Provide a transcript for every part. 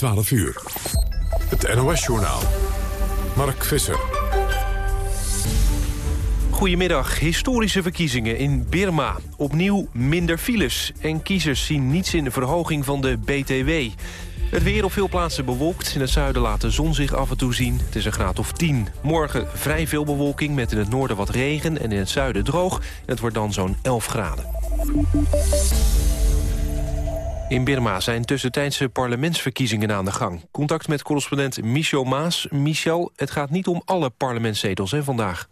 12 uur. Het NOS-journaal. Mark Visser. Goedemiddag. Historische verkiezingen in Birma. Opnieuw minder files. En kiezers zien niets in de verhoging van de BTW. Het weer op veel plaatsen bewolkt. In het zuiden laat de zon zich af en toe zien. Het is een graad of 10. Morgen vrij veel bewolking met in het noorden wat regen... en in het zuiden droog. het wordt dan zo'n 11 graden. In Birma zijn tussentijdse parlementsverkiezingen aan de gang. Contact met correspondent Michel Maas. Michel, het gaat niet om alle parlementszetels hè, vandaag.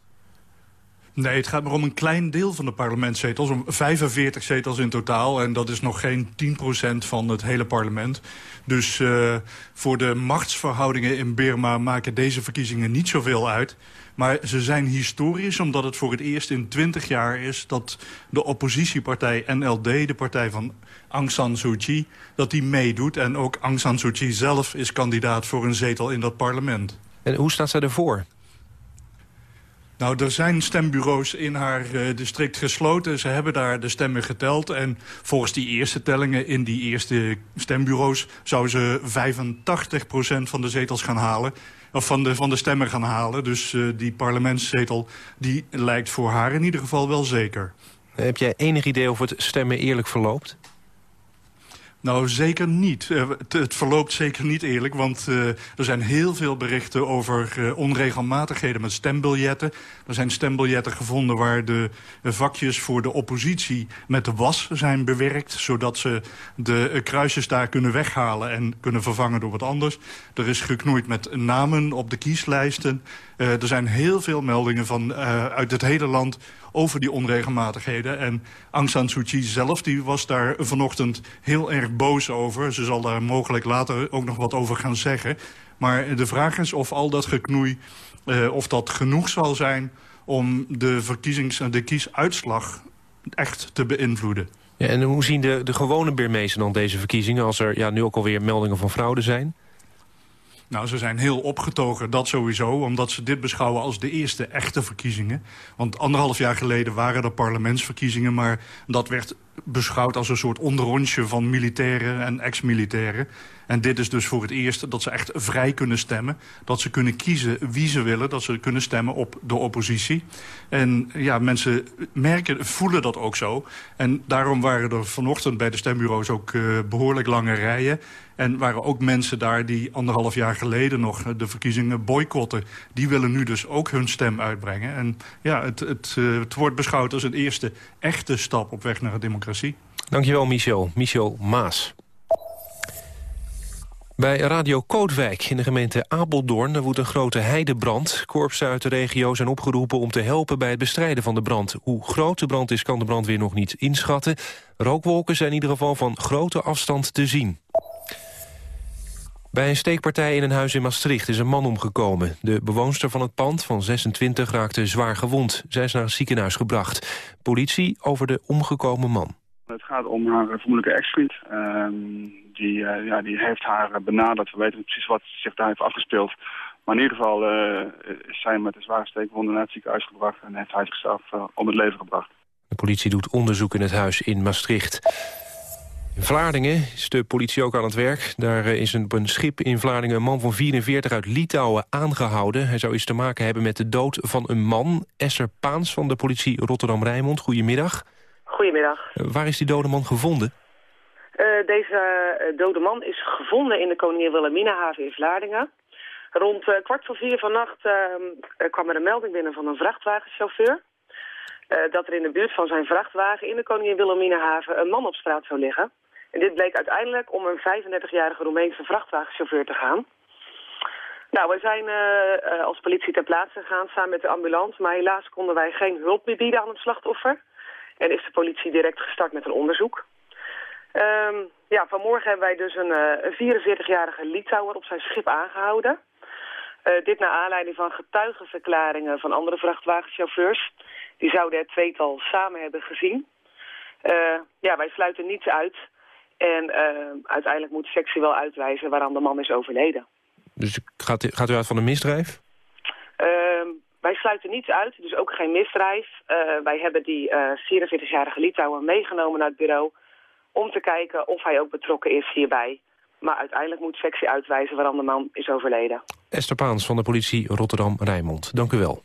Nee, het gaat maar om een klein deel van de parlementszetels. Om 45 zetels in totaal. En dat is nog geen 10% van het hele parlement. Dus uh, voor de machtsverhoudingen in Burma maken deze verkiezingen niet zoveel uit. Maar ze zijn historisch omdat het voor het eerst in 20 jaar is... dat de oppositiepartij NLD, de partij van Aung San Suu Kyi... dat die meedoet. En ook Aung San Suu Kyi zelf is kandidaat voor een zetel in dat parlement. En hoe staat zij ervoor? Nou, er zijn stembureaus in haar uh, district gesloten. Ze hebben daar de stemmen geteld. En volgens die eerste tellingen in die eerste stembureaus... zou ze 85% van de zetels gaan halen. Of van de, van de stemmen gaan halen. Dus uh, die parlementszetel die lijkt voor haar in ieder geval wel zeker. Heb jij enig idee of het stemmen eerlijk verloopt? Nou, zeker niet. Uh, het, verloopt zeker niet eerlijk, want uh, er zijn heel veel berichten over uh, onregelmatigheden met stembiljetten. Er zijn stembiljetten gevonden waar de vakjes voor de oppositie met de was zijn bewerkt, zodat ze de kruisjes daar kunnen weghalen en kunnen vervangen door wat anders. Er is geknoeid met namen op de kieslijsten. Er zijn heel veel meldingen van, uit het hele land over die onregelmatigheden. En Aung San Suu Kyi zelf die was daar vanochtend heel erg boos over. Ze zal daar mogelijk later ook nog wat over gaan zeggen. Maar de vraag is of al dat geknoei, uh, of dat genoeg zal zijn... om de, verkiezings de kiesuitslag echt te beïnvloeden. Ja, en hoe zien de, de gewone Birmezen dan deze verkiezingen... als er ja, nu ook alweer meldingen van fraude zijn? Nou, ze zijn heel opgetogen, dat sowieso. Omdat ze dit beschouwen als de eerste echte verkiezingen. Want anderhalf jaar geleden waren er parlementsverkiezingen... maar dat werd beschouwd als een soort onderrondje van militairen en ex-militairen. En dit is dus voor het eerst dat ze echt vrij kunnen stemmen. Dat ze kunnen kiezen wie ze willen. Dat ze kunnen stemmen op de oppositie. En ja, mensen merken, voelen dat ook zo. En daarom waren er vanochtend bij de stembureaus ook uh, behoorlijk lange rijen. En waren ook mensen daar die anderhalf jaar geleden nog de verkiezingen boycotten. Die willen nu dus ook hun stem uitbrengen. En ja, het, het, uh, het wordt beschouwd als een eerste echte stap op weg naar de democratie. Dankjewel, Michel. Michel Maas. Bij Radio Kootwijk in de gemeente Apeldoorn woedt een grote heidebrand. Korpsen uit de regio zijn opgeroepen om te helpen bij het bestrijden van de brand. Hoe groot de brand is kan de brandweer nog niet inschatten. Rookwolken zijn in ieder geval van grote afstand te zien. Bij een steekpartij in een huis in Maastricht is een man omgekomen. De bewoonster van het pand van 26 raakte zwaar gewond. Zij is naar het ziekenhuis gebracht. Politie over de omgekomen man. Het gaat om haar vermoedelijke ex-vriend. Uh, die, uh, ja, die heeft haar benaderd. We weten precies wat zich daar heeft afgespeeld. Maar in ieder geval uh, is zij met een zware steekwonden naar het ziekenhuis gebracht... en heeft hij zichzelf uh, om het leven gebracht. De politie doet onderzoek in het huis in Maastricht. In Vlaardingen is de politie ook aan het werk. Daar is op een schip in Vlaardingen een man van 44 uit Litouwen aangehouden. Hij zou iets te maken hebben met de dood van een man. Esser Paans van de politie Rotterdam-Rijnmond. Goedemiddag. Goedemiddag. waar is die dode man gevonden? Uh, deze dode man is gevonden in de Koningin Wilhelminahaven in Vlaardingen. Rond uh, kwart voor vier vannacht uh, kwam er een melding binnen van een vrachtwagenchauffeur. dat er in de buurt van zijn vrachtwagen in de Koningin Wilhelminahaven een man op straat zou liggen. En dit bleek uiteindelijk om een 35-jarige Roemeense vrachtwagenchauffeur te gaan. Nou, wij zijn als politie ter plaatse gegaan samen met de ambulance, maar helaas konden wij geen hulp meer bieden aan het slachtoffer. En is de politie direct gestart met een onderzoek. Um, ja, vanmorgen hebben wij dus een, uh, een 44-jarige Litouwer op zijn schip aangehouden. Uh, dit naar aanleiding van getuigenverklaringen van andere vrachtwagenchauffeurs. Die zouden het tweetal samen hebben gezien. Uh, ja, wij sluiten niets uit. En uiteindelijk moet sectie wel uitwijzen waaraan de man is overleden. Dus gaat, gaat u uit van een misdrijf? Wij sluiten niets uit, dus ook geen misdrijf. wij hebben die 44-jarige Litouwer meegenomen naar het bureau om te kijken of hij ook betrokken is hierbij. Maar uiteindelijk moet sectie uitwijzen waarom de man is overleden. Esther Paans van de politie Rotterdam-Rijnmond. Dank u wel.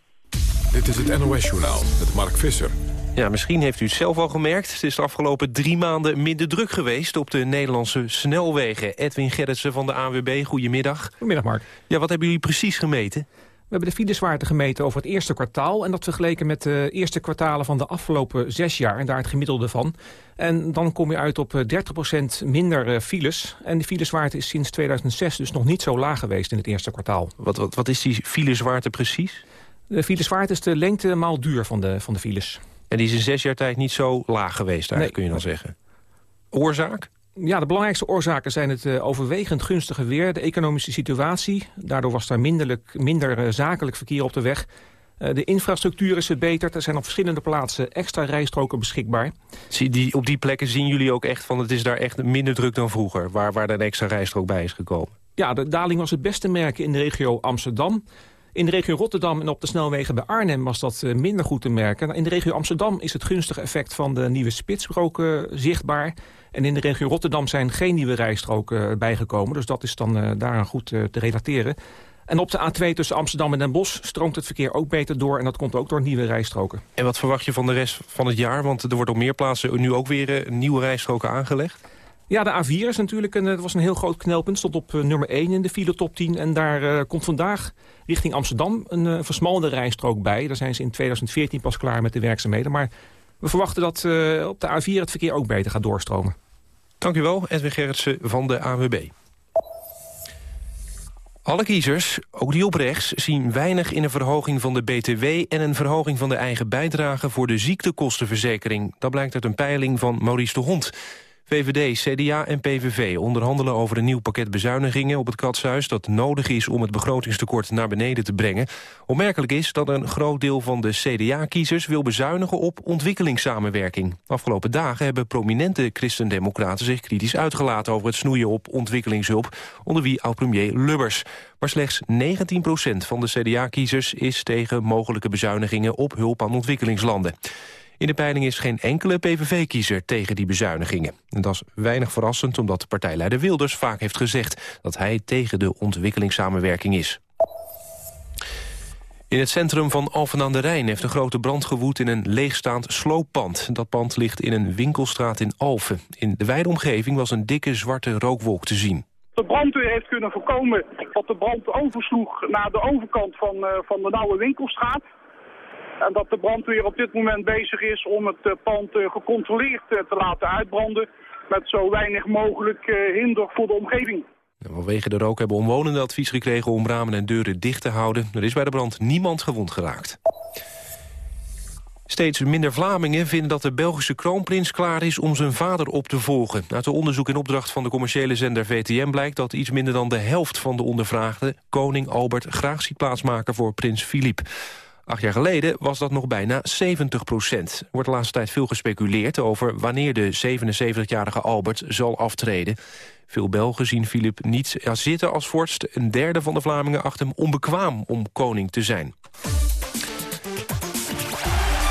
Dit is het NOS-journaal met Mark Visser. Ja, misschien heeft u het zelf al gemerkt. Het is de afgelopen drie maanden minder druk geweest op de Nederlandse snelwegen. Edwin Gerritsen van de ANWB, goedemiddag. Goedemiddag, Mark. Ja, wat hebben jullie precies gemeten? We hebben de fileswaarde gemeten over het eerste kwartaal... en dat vergeleken met de eerste kwartalen van de afgelopen zes jaar... en daar het gemiddelde van. En dan kom je uit op 30% minder files. En de fileswaarde is sinds 2006 dus nog niet zo laag geweest in het eerste kwartaal. Wat, wat, wat is die fileswaarde precies? De fileswaarde is de lengte maal duur van de, van de files. En die is in zes jaar tijd niet zo laag geweest, eigenlijk, kun je dan zeggen. Oorzaak? Ja, de belangrijkste oorzaken zijn het uh, overwegend gunstige weer, de economische situatie. Daardoor was daar minderlijk, minder uh, zakelijk verkeer op de weg. Uh, de infrastructuur is verbeterd. Er zijn op verschillende plaatsen extra rijstroken beschikbaar. Zie die, op die plekken zien jullie ook echt van... het is daar echt minder druk dan vroeger, waar, waar er een extra rijstrook bij is gekomen? Ja, de daling was het beste merken in de regio Amsterdam. In de regio Rotterdam en op de snelwegen bij Arnhem was dat minder goed te merken. In de regio Amsterdam is het gunstige effect van de nieuwe spitsbroken zichtbaar. En in de regio Rotterdam zijn geen nieuwe rijstroken bijgekomen. Dus dat is dan daaraan goed te relateren. En op de A2 tussen Amsterdam en Den Bosch stroomt het verkeer ook beter door. En dat komt ook door nieuwe rijstroken. En wat verwacht je van de rest van het jaar? Want er wordt op meer plaatsen nu ook weer nieuwe rijstroken aangelegd. Ja, de A4 is natuurlijk een, was een heel groot knelpunt. Stond op nummer 1 in de file top 10. En daar komt vandaag richting Amsterdam een versmalde rijstrook bij. Daar zijn ze in 2014 pas klaar met de werkzaamheden. Maar we verwachten dat op de A4 het verkeer ook beter gaat doorstromen. Dank wel, Edwin Gerritsen van de AWB. Alle kiezers, ook die op rechts, zien weinig in een verhoging van de BTW... en een verhoging van de eigen bijdrage voor de ziektekostenverzekering. Dat blijkt uit een peiling van Maurice de Hond. VVD, CDA en PVV onderhandelen over een nieuw pakket bezuinigingen op het katshuis... dat nodig is om het begrotingstekort naar beneden te brengen. Opmerkelijk is dat een groot deel van de CDA-kiezers wil bezuinigen op ontwikkelingssamenwerking. Afgelopen dagen hebben prominente christendemocraten zich kritisch uitgelaten... over het snoeien op ontwikkelingshulp, onder wie oud-premier Lubbers. Maar slechts 19% van de CDA-kiezers is tegen mogelijke bezuinigingen op hulp aan ontwikkelingslanden. In de peiling is geen enkele PVV-kiezer tegen die bezuinigingen. En dat is weinig verrassend omdat partijleider Wilders vaak heeft gezegd... dat hij tegen de ontwikkelingssamenwerking is. In het centrum van Alphen aan de Rijn heeft een grote brand gewoed in een leegstaand slooppand. Dat pand ligt in een winkelstraat in Alphen. In de wijde omgeving was een dikke zwarte rookwolk te zien. De brandweer heeft kunnen voorkomen dat de brand oversloeg naar de overkant van, uh, van de nauwe winkelstraat. En dat de brandweer op dit moment bezig is om het pand gecontroleerd te laten uitbranden. Met zo weinig mogelijk hinder voor de omgeving. Vanwege de rook hebben omwonenden advies gekregen om ramen en deuren dicht te houden. Er is bij de brand niemand gewond geraakt. Steeds minder Vlamingen vinden dat de Belgische kroonprins klaar is om zijn vader op te volgen. Uit een onderzoek in opdracht van de commerciële zender VTM blijkt dat iets minder dan de helft van de ondervraagden koning Albert graag ziet plaatsmaken voor prins Filip. Acht jaar geleden was dat nog bijna 70 procent. Er wordt de laatste tijd veel gespeculeerd over wanneer de 77-jarige Albert zal aftreden. Veel Belgen zien Filip niet zitten als vorst. Een derde van de Vlamingen acht hem onbekwaam om koning te zijn.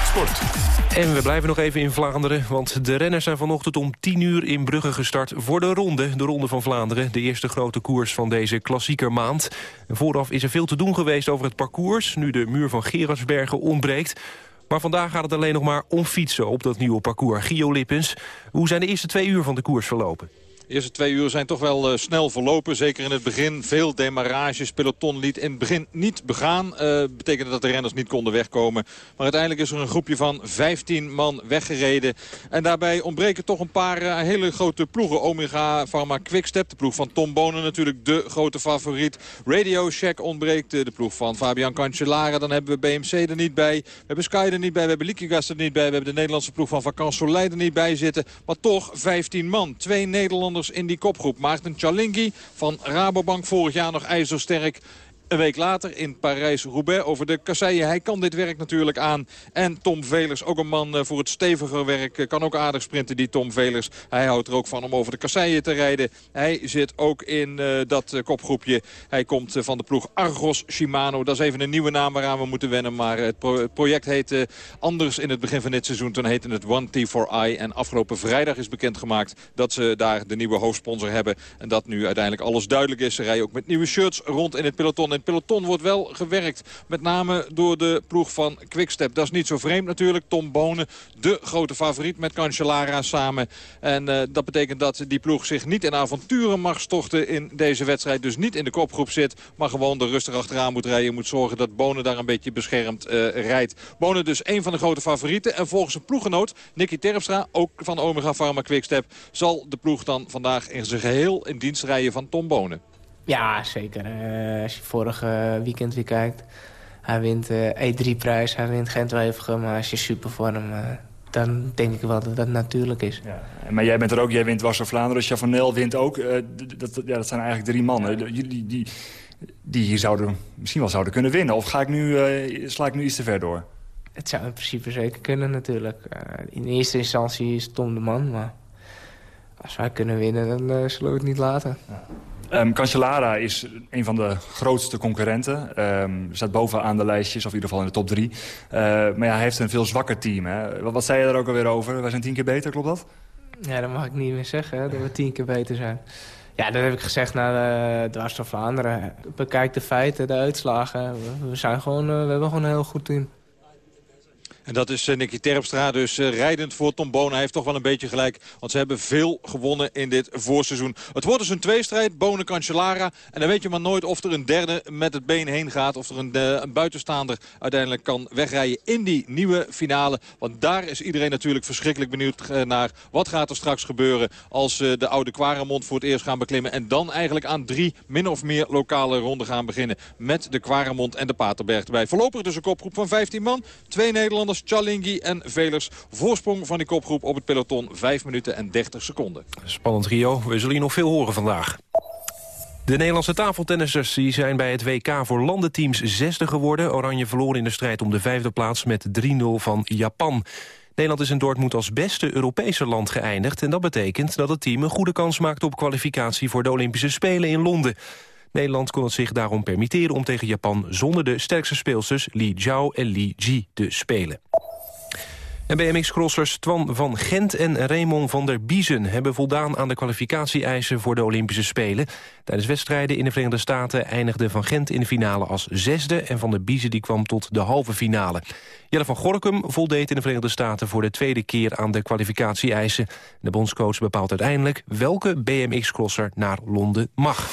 Sport. En we blijven nog even in Vlaanderen, want de renners zijn vanochtend om 10 uur in Brugge gestart voor de ronde. De Ronde van Vlaanderen, de eerste grote koers van deze klassieker maand. vooraf is er veel te doen geweest over het parcours, nu de muur van Gerardsbergen ontbreekt. Maar vandaag gaat het alleen nog maar om fietsen op dat nieuwe parcours. Gio Lippens, hoe zijn de eerste twee uur van de koers verlopen? De eerste twee uur zijn toch wel uh, snel verlopen. Zeker in het begin. Veel demarages. Peloton liet in het begin niet begaan. Uh, betekende dat de renners niet konden wegkomen. Maar uiteindelijk is er een groepje van 15 man weggereden. En daarbij ontbreken toch een paar uh, hele grote ploegen. Omega Pharma Quickstep. De ploeg van Tom Bonen natuurlijk de grote favoriet. Radio Shack ontbreekt. De ploeg van Fabian Cancellara. Dan hebben we BMC er niet bij. We hebben Sky er niet bij. We hebben Liquigas er niet bij. We hebben de Nederlandse ploeg van Vacan Soleil er niet bij zitten. Maar toch 15 man. Twee Nederlanders in die kopgroep. Maarten Chalingi van Rabobank vorig jaar nog ijzersterk Een week later in Parijs-Roubaix over de kasseien. Hij kan dit werk natuurlijk aan. En Tom Velers, ook een man voor het steviger werk. Kan ook aardig sprinten, die Tom Velers. Hij houdt er ook van om over de kasseien te rijden. Hij zit ook in dat kopgroepje. Hij komt van de ploeg Argos Shimano. Dat is even een nieuwe naam waaraan we moeten wennen. Maar het project heette anders in het begin van dit seizoen. Toen heette het One T4I. En afgelopen vrijdag is bekendgemaakt dat ze daar de nieuwe hoofdsponsor hebben. En dat nu uiteindelijk alles duidelijk is. Ze rijden ook met nieuwe shirts rond in het peloton. Het peloton wordt wel gewerkt. Met name door de ploeg van Quickstep. Dat is niet zo vreemd natuurlijk. Tom Bonen, de grote favoriet met Cancellara samen. En uh, dat betekent dat die ploeg zich niet in avonturen mag storten in deze wedstrijd. Dus niet in de kopgroep zit. Maar gewoon er rustig achteraan moet rijden. Je moet zorgen dat Bonen daar een beetje beschermd uh, rijdt. Bonen dus een van de grote favorieten. En volgens een ploeggenoot, Nicky Terpstra, ook van Omega Pharma Quickstep... zal de ploeg dan vandaag in zijn geheel in dienst rijden van Tom Bonen. Ja, zeker. Uh, als je vorige weekend weer kijkt... hij wint uh, E3-prijs, hij wint Gent-Wevergem... maar als je supervorm... Uh, dan denk ik wel dat dat natuurlijk is. Ja, maar jij bent er ook, jij wint Wasser Vlaanderen, Chavanel wint ook. dat, ja, dat zijn eigenlijk drie mannen. Die, die, die, die hier zouden, misschien wel zouden kunnen winnen. Of ga ik nu, sla ik nu iets te ver door? Het zou in principe zeker kunnen natuurlijk. in eerste instantie is Tom de man, maar als wij kunnen winnen, dan zullen we het niet laten. Ja. Um, Cancellara is een van de grootste concurrenten. Um, staat bovenaan de lijstjes, of in ieder geval in de top drie. Uh, maar ja, hij heeft een veel zwakker team. Hè? Wat, wat, zei je daar ook alweer over? Wij zijn tien keer beter, klopt dat? Ja, dat mag ik niet meer zeggen, hè, dat we tien keer beter zijn. Ja, dat heb ik gezegd naar de Dwars van Vlaanderen. Bekijk de feiten, de uitslagen. We, zijn gewoon, uh, we hebben gewoon een heel goed team. En dat is uh, Nicky Terpstra, dus uh, rijdend voor Tom Bonen. Hij heeft toch wel een beetje gelijk, want ze hebben veel gewonnen in dit voorseizoen. Het wordt dus een tweestrijd, Bonen Cancellara. En dan weet je maar nooit of er een derde met het been heen gaat. Of er een, een buitenstaander uiteindelijk kan wegrijden in die nieuwe finale. Want daar is iedereen natuurlijk verschrikkelijk benieuwd naar. Wat gaat er straks gebeuren als de oude Quaremont voor het eerst gaan beklimmen. En dan eigenlijk aan drie min of meer lokale ronden gaan beginnen. Met de Quaremont en de Paterberg erbij. Voorlopig dus een kopgroep van 15 man. Twee Nederlanders Nederlanders en Velers. Voorsprong van die kopgroep op het peloton 5 minuten en 30 seconden. Spannend Rio, we zullen hier nog veel horen vandaag. De Nederlandse tafeltennissers zijn bij het WK voor landenteams zesde geworden. Oranje verloor in de strijd om de vijfde plaats met 3-0 van Japan. Nederland is in Dortmund als beste Europese land geëindigd... en dat betekent dat het team een goede kans maakt op kwalificatie... voor de Olympische Spelen in Londen. Nederland kon het zich daarom permitteren om tegen Japan... zonder de sterkste speelsters Li Jiao en Li Ji te spelen. En BMX-crossers Twan van Gent en Raymond van der Biezen... hebben voldaan aan de kwalificatie-eisen voor de Olympische Spelen. Tijdens wedstrijden in de Verenigde Staten eindigde Van Gent in de finale als zesde... en Van der Biezen die kwam tot de halve finale. Jelle van Gorkum voldeed in de Verenigde Staten voor de tweede keer aan de kwalificatie-eisen. De bondscoach bepaalt uiteindelijk welke BMX-crosser naar Londen mag.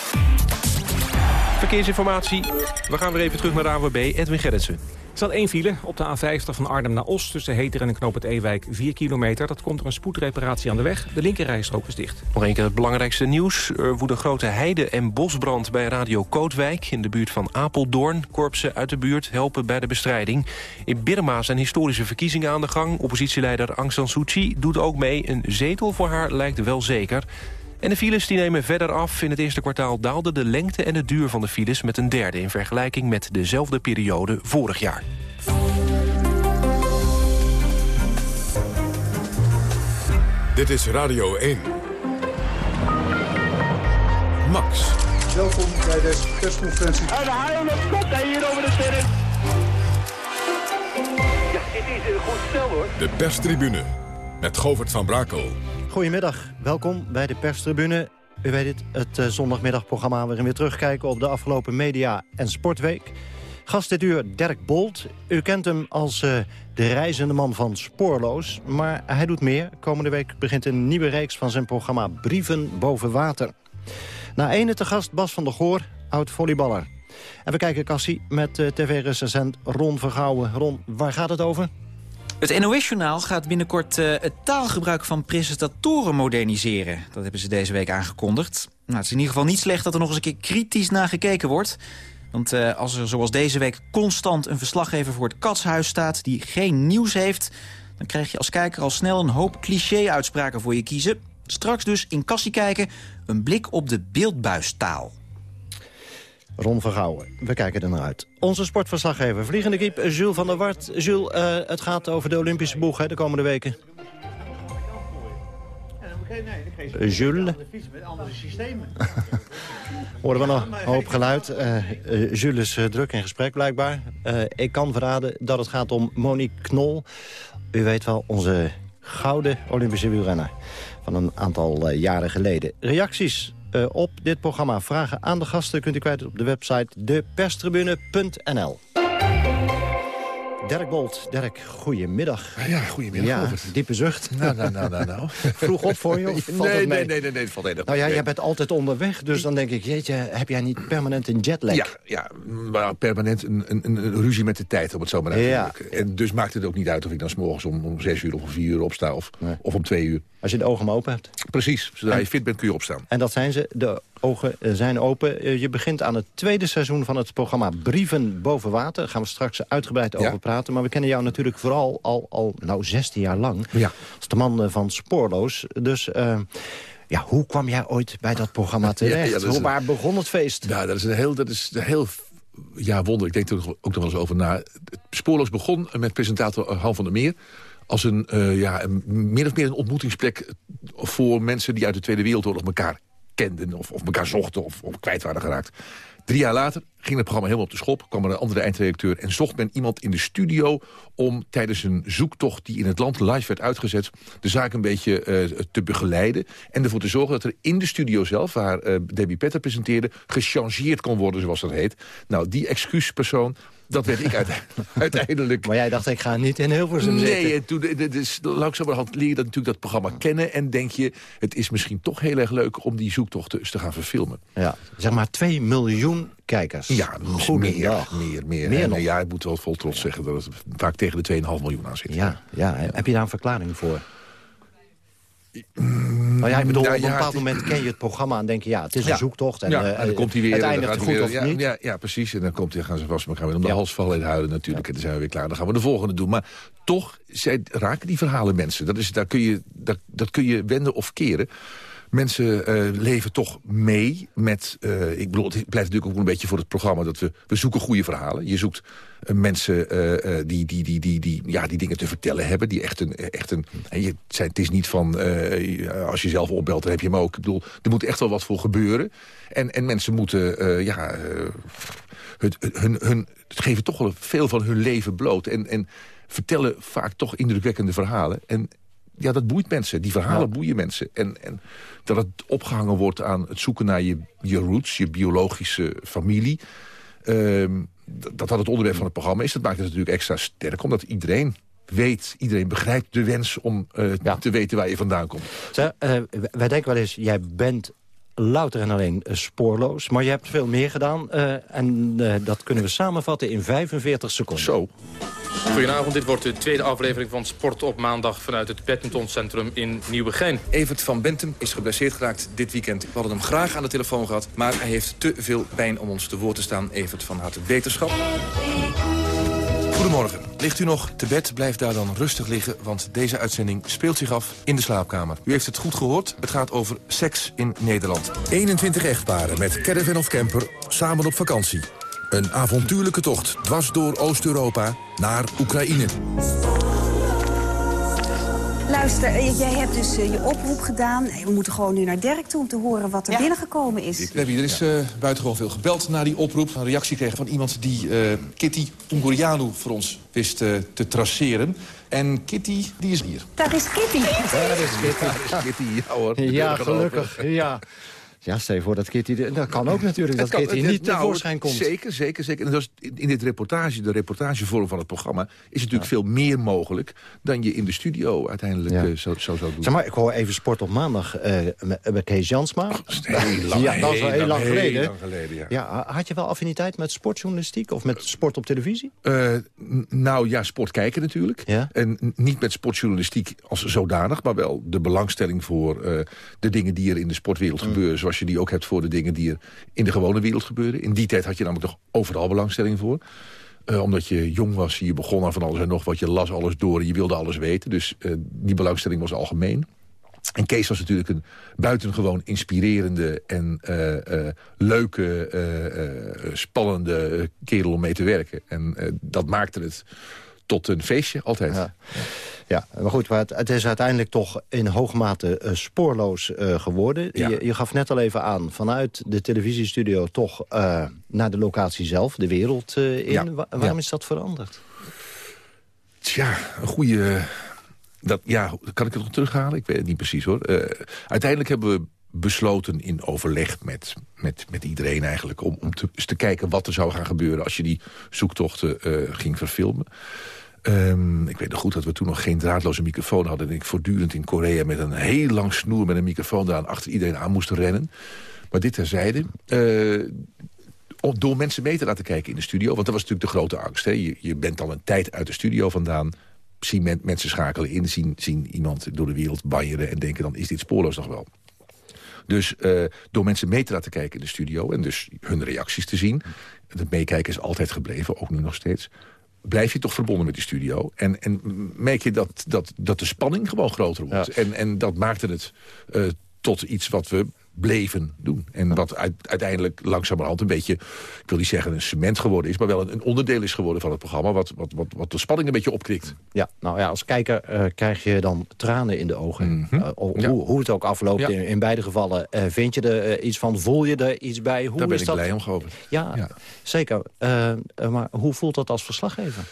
Verkeersinformatie. We gaan weer even terug naar de AWB. Edwin Gerritsen. Er staat één file op de A50 van Arnhem naar Os... tussen Heter en Knoop het Ewijk, 4 kilometer. Dat komt door een spoedreparatie aan de weg. De linkerrijstrook is dicht. Nog een keer het belangrijkste nieuws. Er woedt een grote heide- en bosbrand bij Radio Kootwijk... in de buurt van Apeldoorn. Korpsen uit de buurt helpen bij de bestrijding. In Birma zijn historische verkiezingen aan de gang. Oppositieleider Aung San Suu Kyi doet ook mee. Een zetel voor haar lijkt wel zeker... En de files die nemen verder af. In het eerste kwartaal daalde de lengte en de duur van de files met een derde... in vergelijking met dezelfde periode vorig jaar. Dit is Radio 1. Max. Welkom bij deze persconferentie. En de haal hij hier over de sterren. Ja, dit is een goed stel hoor. De perstribune met Govert van Brakel. Goedemiddag, welkom bij de perstribune. U weet het, het uh, zondagmiddagprogramma waarin we terugkijken op de afgelopen media- en sportweek. Gast dit uur Dirk Bolt. U kent hem als uh, de reizende man van Spoorloos. Maar hij doet meer. Komende week begint een nieuwe reeks van zijn programma Brieven boven water. Na ene te gast Bas van der Goor, oud-volleyballer. En we kijken Cassie met uh, tv-recensent Ron Vergouwen. Ron, waar gaat het over? Het NOS-journaal gaat binnenkort uh, het taalgebruik van presentatoren moderniseren. Dat hebben ze deze week aangekondigd. Nou, het is in ieder geval niet slecht dat er nog eens een keer kritisch naar gekeken wordt. Want uh, als er zoals deze week constant een verslaggever voor het katshuis staat... die geen nieuws heeft, dan krijg je als kijker al snel een hoop cliché-uitspraken voor je kiezen. Straks dus in kassie kijken, een blik op de beeldbuistaal. Ron Vergouwen. We kijken er naar uit. Onze sportverslaggever, vliegende kiep, Jules van der Wart. Jules, uh, het gaat over de Olympische boeg hè, de komende weken. Uh, Jules. met andere systemen. Horen we nog een hoop geluid. Uh, uh, Jules is druk in gesprek blijkbaar. ik kan verraden dat het gaat om Monique Knol. U weet wel, onze gouden Olympische wielrenner van een aantal jaren geleden. Reacties op dit programma. Vragen aan de gasten kunt u kwijt op de website deperstribune.nl. Dirk Bolt. Dirk, goedemiddag. Ja, goedemiddag. Ja, diepe zucht. Nou, nou, nou, nou. nou. Vroeg op voor je? Of valt nee, nee, nee, nee, nee, valt heel Nou ja, jij bent altijd onderweg, dus dan denk ik, jeetje, heb jij niet permanent een jetlag? Ja, ja maar permanent een, een, een ruzie met de tijd, om het zo maar uit te ja. En dus maakt het ook niet uit of ik dan s'morgens om, om zes uur of om vier uur opsta of, nee. of om twee uur. Als je de ogen maar open hebt. Precies, zodra en, je fit bent kun je opstaan. En dat zijn ze, de ogen zijn open. Je begint aan het tweede seizoen van het programma Brieven boven water. Daar gaan we straks uitgebreid over praten. Maar we kennen jou natuurlijk vooral al, al nou 16 jaar lang. Ja. Als de man van Spoorloos. Dus... Uh, ja, hoe kwam jij ooit bij dat programma terecht? Ja, ja, hoe, waar begon het feest? Ja, dat is een heel, dat is een heel ja, wonder. Ik denk er ook nog wel eens over na. Spoorloos begon met presentator Han van der Meer als een, uh, ja, een, min of meer een ontmoetingsplek voor mensen die uit de Tweede Wereldoorlog elkaar kenden of, of elkaar zochten of, kwijt waren geraakt. Drie jaar later ging het programma helemaal op de schop. kwam er een andere eindredacteur en zocht men iemand in de studio... om tijdens een zoektocht die in het land live werd uitgezet... de zaak een beetje uh, te begeleiden. En ervoor te zorgen dat er in de studio zelf... waar uh, Debbie Petter presenteerde, gechangeerd kon worden, zoals dat heet. Nou, die excuuspersoon dat werd ik uiteindelijk. Maar jij dacht, ik ga niet in Hilversum nee, zitten. Nee, en toen, dus, langzamerhand leer je dat natuurlijk dat programma kennen... en denk je, het is misschien toch heel erg leuk om die zoektochten eens te gaan verfilmen. Ja, zeg maar 2 miljoen kijkers. Ja, meer, meer, meer. meer en, ja, ik moet wel vol trots zeggen dat het vaak tegen de 2,5 miljoen aan zit. Ja, ja, heb je daar een verklaring voor? Nou ja, ik bedoel, op een bepaald moment ken je het programma en denk je... ja, het is een Ja. zoektocht en, ja, eh, en dan komt hij weer. het eindigt goed hij of weer, ja, niet. Ja, ja, precies. En dan komt hij, gaan ze vast elkaar weer om de hals vallen en huilen natuurlijk. En dan zijn we weer klaar. Dan gaan we de volgende doen. Maar toch zij, raken die verhalen mensen. Dat, is, daar kun je, dat, dat kun je wenden of keren. Mensen eh, leven toch mee met... eh, ik bedoel, het blijft natuurlijk ook een beetje voor het programma... dat we, we zoeken goede verhalen. Je zoekt eh, mensen die, die, die, die, die, ja, die dingen te vertellen hebben. Die echt een... Echt een en je, het het is niet van... als je zelf opbelt, dan heb je hem ook. Ik bedoel, er moet echt wel wat voor gebeuren. En, en mensen moeten... ja, het, hun, hun, het geven toch wel veel van hun leven bloot. En, en vertellen vaak toch indrukwekkende verhalen. En ja, dat boeit mensen. Die verhalen Ja. boeien mensen. En, en dat het opgehangen wordt aan het zoeken naar je, je roots, je biologische familie. ehm, dat dat het onderwerp van het programma is. Dat maakt het natuurlijk extra sterk, omdat iedereen weet, iedereen begrijpt de wens om eh, te weten waar je vandaan komt. Zeg, eh, wij denken wel eens, jij bent louter en alleen eh, spoorloos. Maar je hebt veel meer gedaan. eh, en eh, dat kunnen we samenvatten in 45 seconden. Zo. Goedenavond, dit wordt de tweede aflevering van Sport op maandag vanuit het badmintoncentrum in Nieuwegein. Evert van Bentum is geblesseerd geraakt dit weekend. We hadden hem graag aan de telefoon gehad, maar hij heeft te veel pijn om ons te woord te staan. Evert van harte beterschap. Goedemorgen. Ligt u nog te bed, blijf daar dan rustig liggen... want deze uitzending speelt zich af in de slaapkamer. U heeft het goed gehoord, het gaat over seks in Nederland. 21 echtparen met caravan of camper samen op vakantie. Een avontuurlijke tocht dwars door Oost-Europa naar Oekraïne. Luister, eh, jij hebt dus eh, je oproep gedaan. Nee, We moeten gewoon nu naar Dirk toe om te horen wat er binnengekomen is. Hier, er is eh, buitengewoon veel gebeld naar die oproep. Een reactie kregen van iemand die eh, Kitty Ungurianu voor ons wist eh, te traceren. En Kitty, die is hier. Daar is Kitty. Daar is Kitty. Kitty, ja hoor. Ja, gelukkig. Ja. Ja, stel je voor dat Kitty... Dat kan ook natuurlijk, dat kan- Kitty het- niet nou, tevoorschijn komt. Zeker, zeker, zeker. En dat is in in dit reportage, de reportagevorm van het programma... is natuurlijk veel meer mogelijk dan je in de studio uiteindelijk Ja. eh, zo, zo zou doen. Zeg maar, ik hoor even Sport op maandag eh, met, met Kees Jansma. heel lang- ja, dat is wel heel, heel lang lang- geleden. lang geleden, ja. had je wel affiniteit met sportjournalistiek of met sport op televisie? Eh, nou ja, sport kijken natuurlijk. En niet met sportjournalistiek als zodanig... maar wel de belangstelling voor de dingen die er in de sportwereld gebeuren... zoals die ook hebt voor de dingen die er in de gewone wereld gebeuren. In die tijd had je namelijk nog overal belangstelling voor. Eh, omdat je jong was, je begon aan van alles en nog wat. Je las alles door en je wilde alles weten. Dus eh, die belangstelling was algemeen. En Kees was natuurlijk een buitengewoon inspirerende en eh, leuke, spannende kerel om mee te werken. En dat maakte het tot een feestje altijd. Ja, maar goed, maar het, het, is uiteindelijk toch in hoge mate spoorloos geworden. Je, je, gaf net al even aan, vanuit de televisiestudio toch naar de locatie zelf, de wereld in. waarom is dat veranderd? Tja, een goede dat, ja, kan ik het nog terughalen? Ik weet het niet precies hoor. Uiteindelijk hebben we besloten in overleg met, met, met iedereen eigenlijk... om, om te, eens te kijken wat er zou gaan gebeuren als je die zoektochten ging verfilmen. Um, ik weet nog goed dat we toen nog geen draadloze microfoon hadden... en ik voortdurend in Korea met een heel lang snoer met een microfoon... eraan achter iedereen aan moest rennen. Maar dit terzijde... Uh, door mensen mee te laten kijken in de studio. Want dat was natuurlijk de grote angst. Hè? Je, je bent al een tijd uit de studio vandaan zien mensen schakelen in, zien, zien iemand door de wereld banjeren... en denken dan is dit spoorloos nog wel. Dus uh, door mensen mee te laten kijken in de studio... en dus hun reacties te zien... het meekijken is altijd gebleven, ook nu nog steeds... blijf je toch verbonden met die studio. En, en merk je dat, dat, dat de spanning gewoon groter wordt. En, en dat maakte het uh, tot iets wat we bleven doen. En wat uiteindelijk langzamerhand een beetje... ik wil niet zeggen een cement geworden is... maar wel een, onderdeel is geworden van het programma... Wat, wat, wat, wat de spanning een beetje opkrikt. Ja, nou ja, als kijker uh, krijg je dan tranen in de ogen. Mm hoe, hoe, het ook afloopt in, in, beide gevallen. Uh, vind je er iets van? Voel je er iets bij? Hoe Daar ben is ik dat? blij om gehoord. Ja, ja. zeker. maar hoe voelt dat als verslaggever?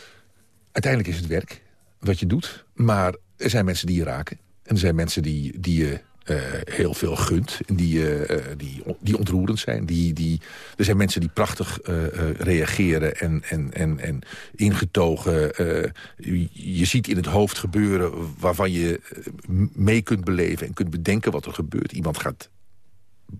Uiteindelijk is het werk wat je doet. Maar er zijn mensen die je raken. En er zijn mensen die, die je uh, heel veel gunt. Die, uh, die, die ontroerend zijn. Die, die, er zijn mensen die prachtig reageren en, en, en, en ingetogen. Je, ziet in het hoofd gebeuren waarvan je mee kunt beleven... en kunt bedenken wat er gebeurt. Iemand gaat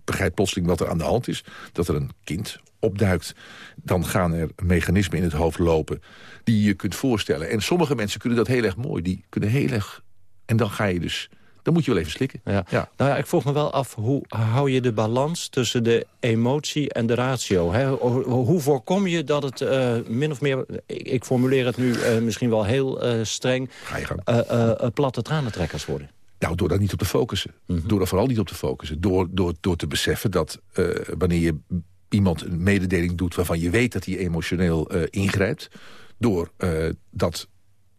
begrijpt plotseling wat er aan de hand is. Dat er een kind opduikt. Dan gaan er mechanismen in het hoofd lopen die je kunt voorstellen. En sommige mensen kunnen dat heel erg mooi. Die kunnen heel erg... En dan ga je dus dan moet je wel even slikken. Ja. ja. Nou ja, ik vroeg me wel af, hoe hou je de balans tussen de emotie en de ratio? Hè? Hoe voorkom je dat het uh, min of meer, ik, formuleer het nu uh, misschien wel heel uh, streng, platte tranentrekkers worden? Nou, door daar niet op te focussen. Mm -hmm. Door daar vooral niet op te focussen. Door, door, door te beseffen dat wanneer je iemand een mededeling doet... waarvan je weet dat hij emotioneel ingrijpt... Door, dat,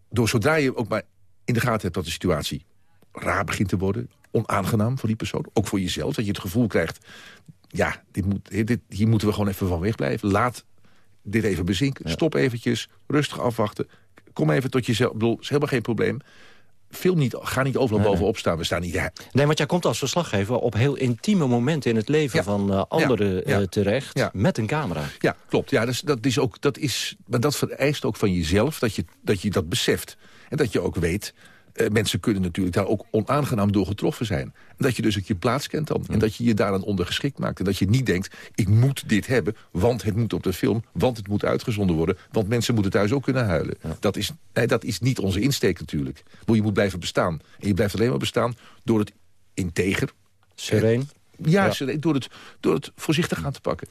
door zodra je ook maar in de gaten hebt dat de situatie raar begint te worden. Onaangenaam voor die persoon. Ook voor jezelf. Dat je het gevoel krijgt... ja, dit moet, dit, hier moeten we gewoon even van wegblijven. Laat dit even bezinken. Stop eventjes. Rustig afwachten. Kom even tot jezelf. Ik bedoel, is helemaal geen probleem. Film niet, ga niet overal nee, bovenop staan. We staan niet... Ja. Nee, want jij komt als verslaggever op heel intieme momenten in het leven ja. van uh, anderen ja. uh, terecht. Met een camera. Ja, klopt. Ja, dat, is, dat is ook, dat is, maar dat vereist ook van jezelf dat je, dat je dat beseft. En dat je ook weet uh, mensen kunnen natuurlijk daar ook onaangenaam door getroffen zijn. En dat je dus ook je plaats kent dan. En dat je je daaraan ondergeschikt maakt. En dat je niet denkt, ik moet dit hebben, want het moet op de film... want het moet uitgezonden worden, want mensen moeten thuis ook kunnen huilen. Ja. Dat, is, nee, dat is niet onze insteek natuurlijk. Maar je moet blijven bestaan. En je blijft alleen maar bestaan door het integer... Sereen? Ja, ja. Door, het, door het voorzichtig aan te pakken.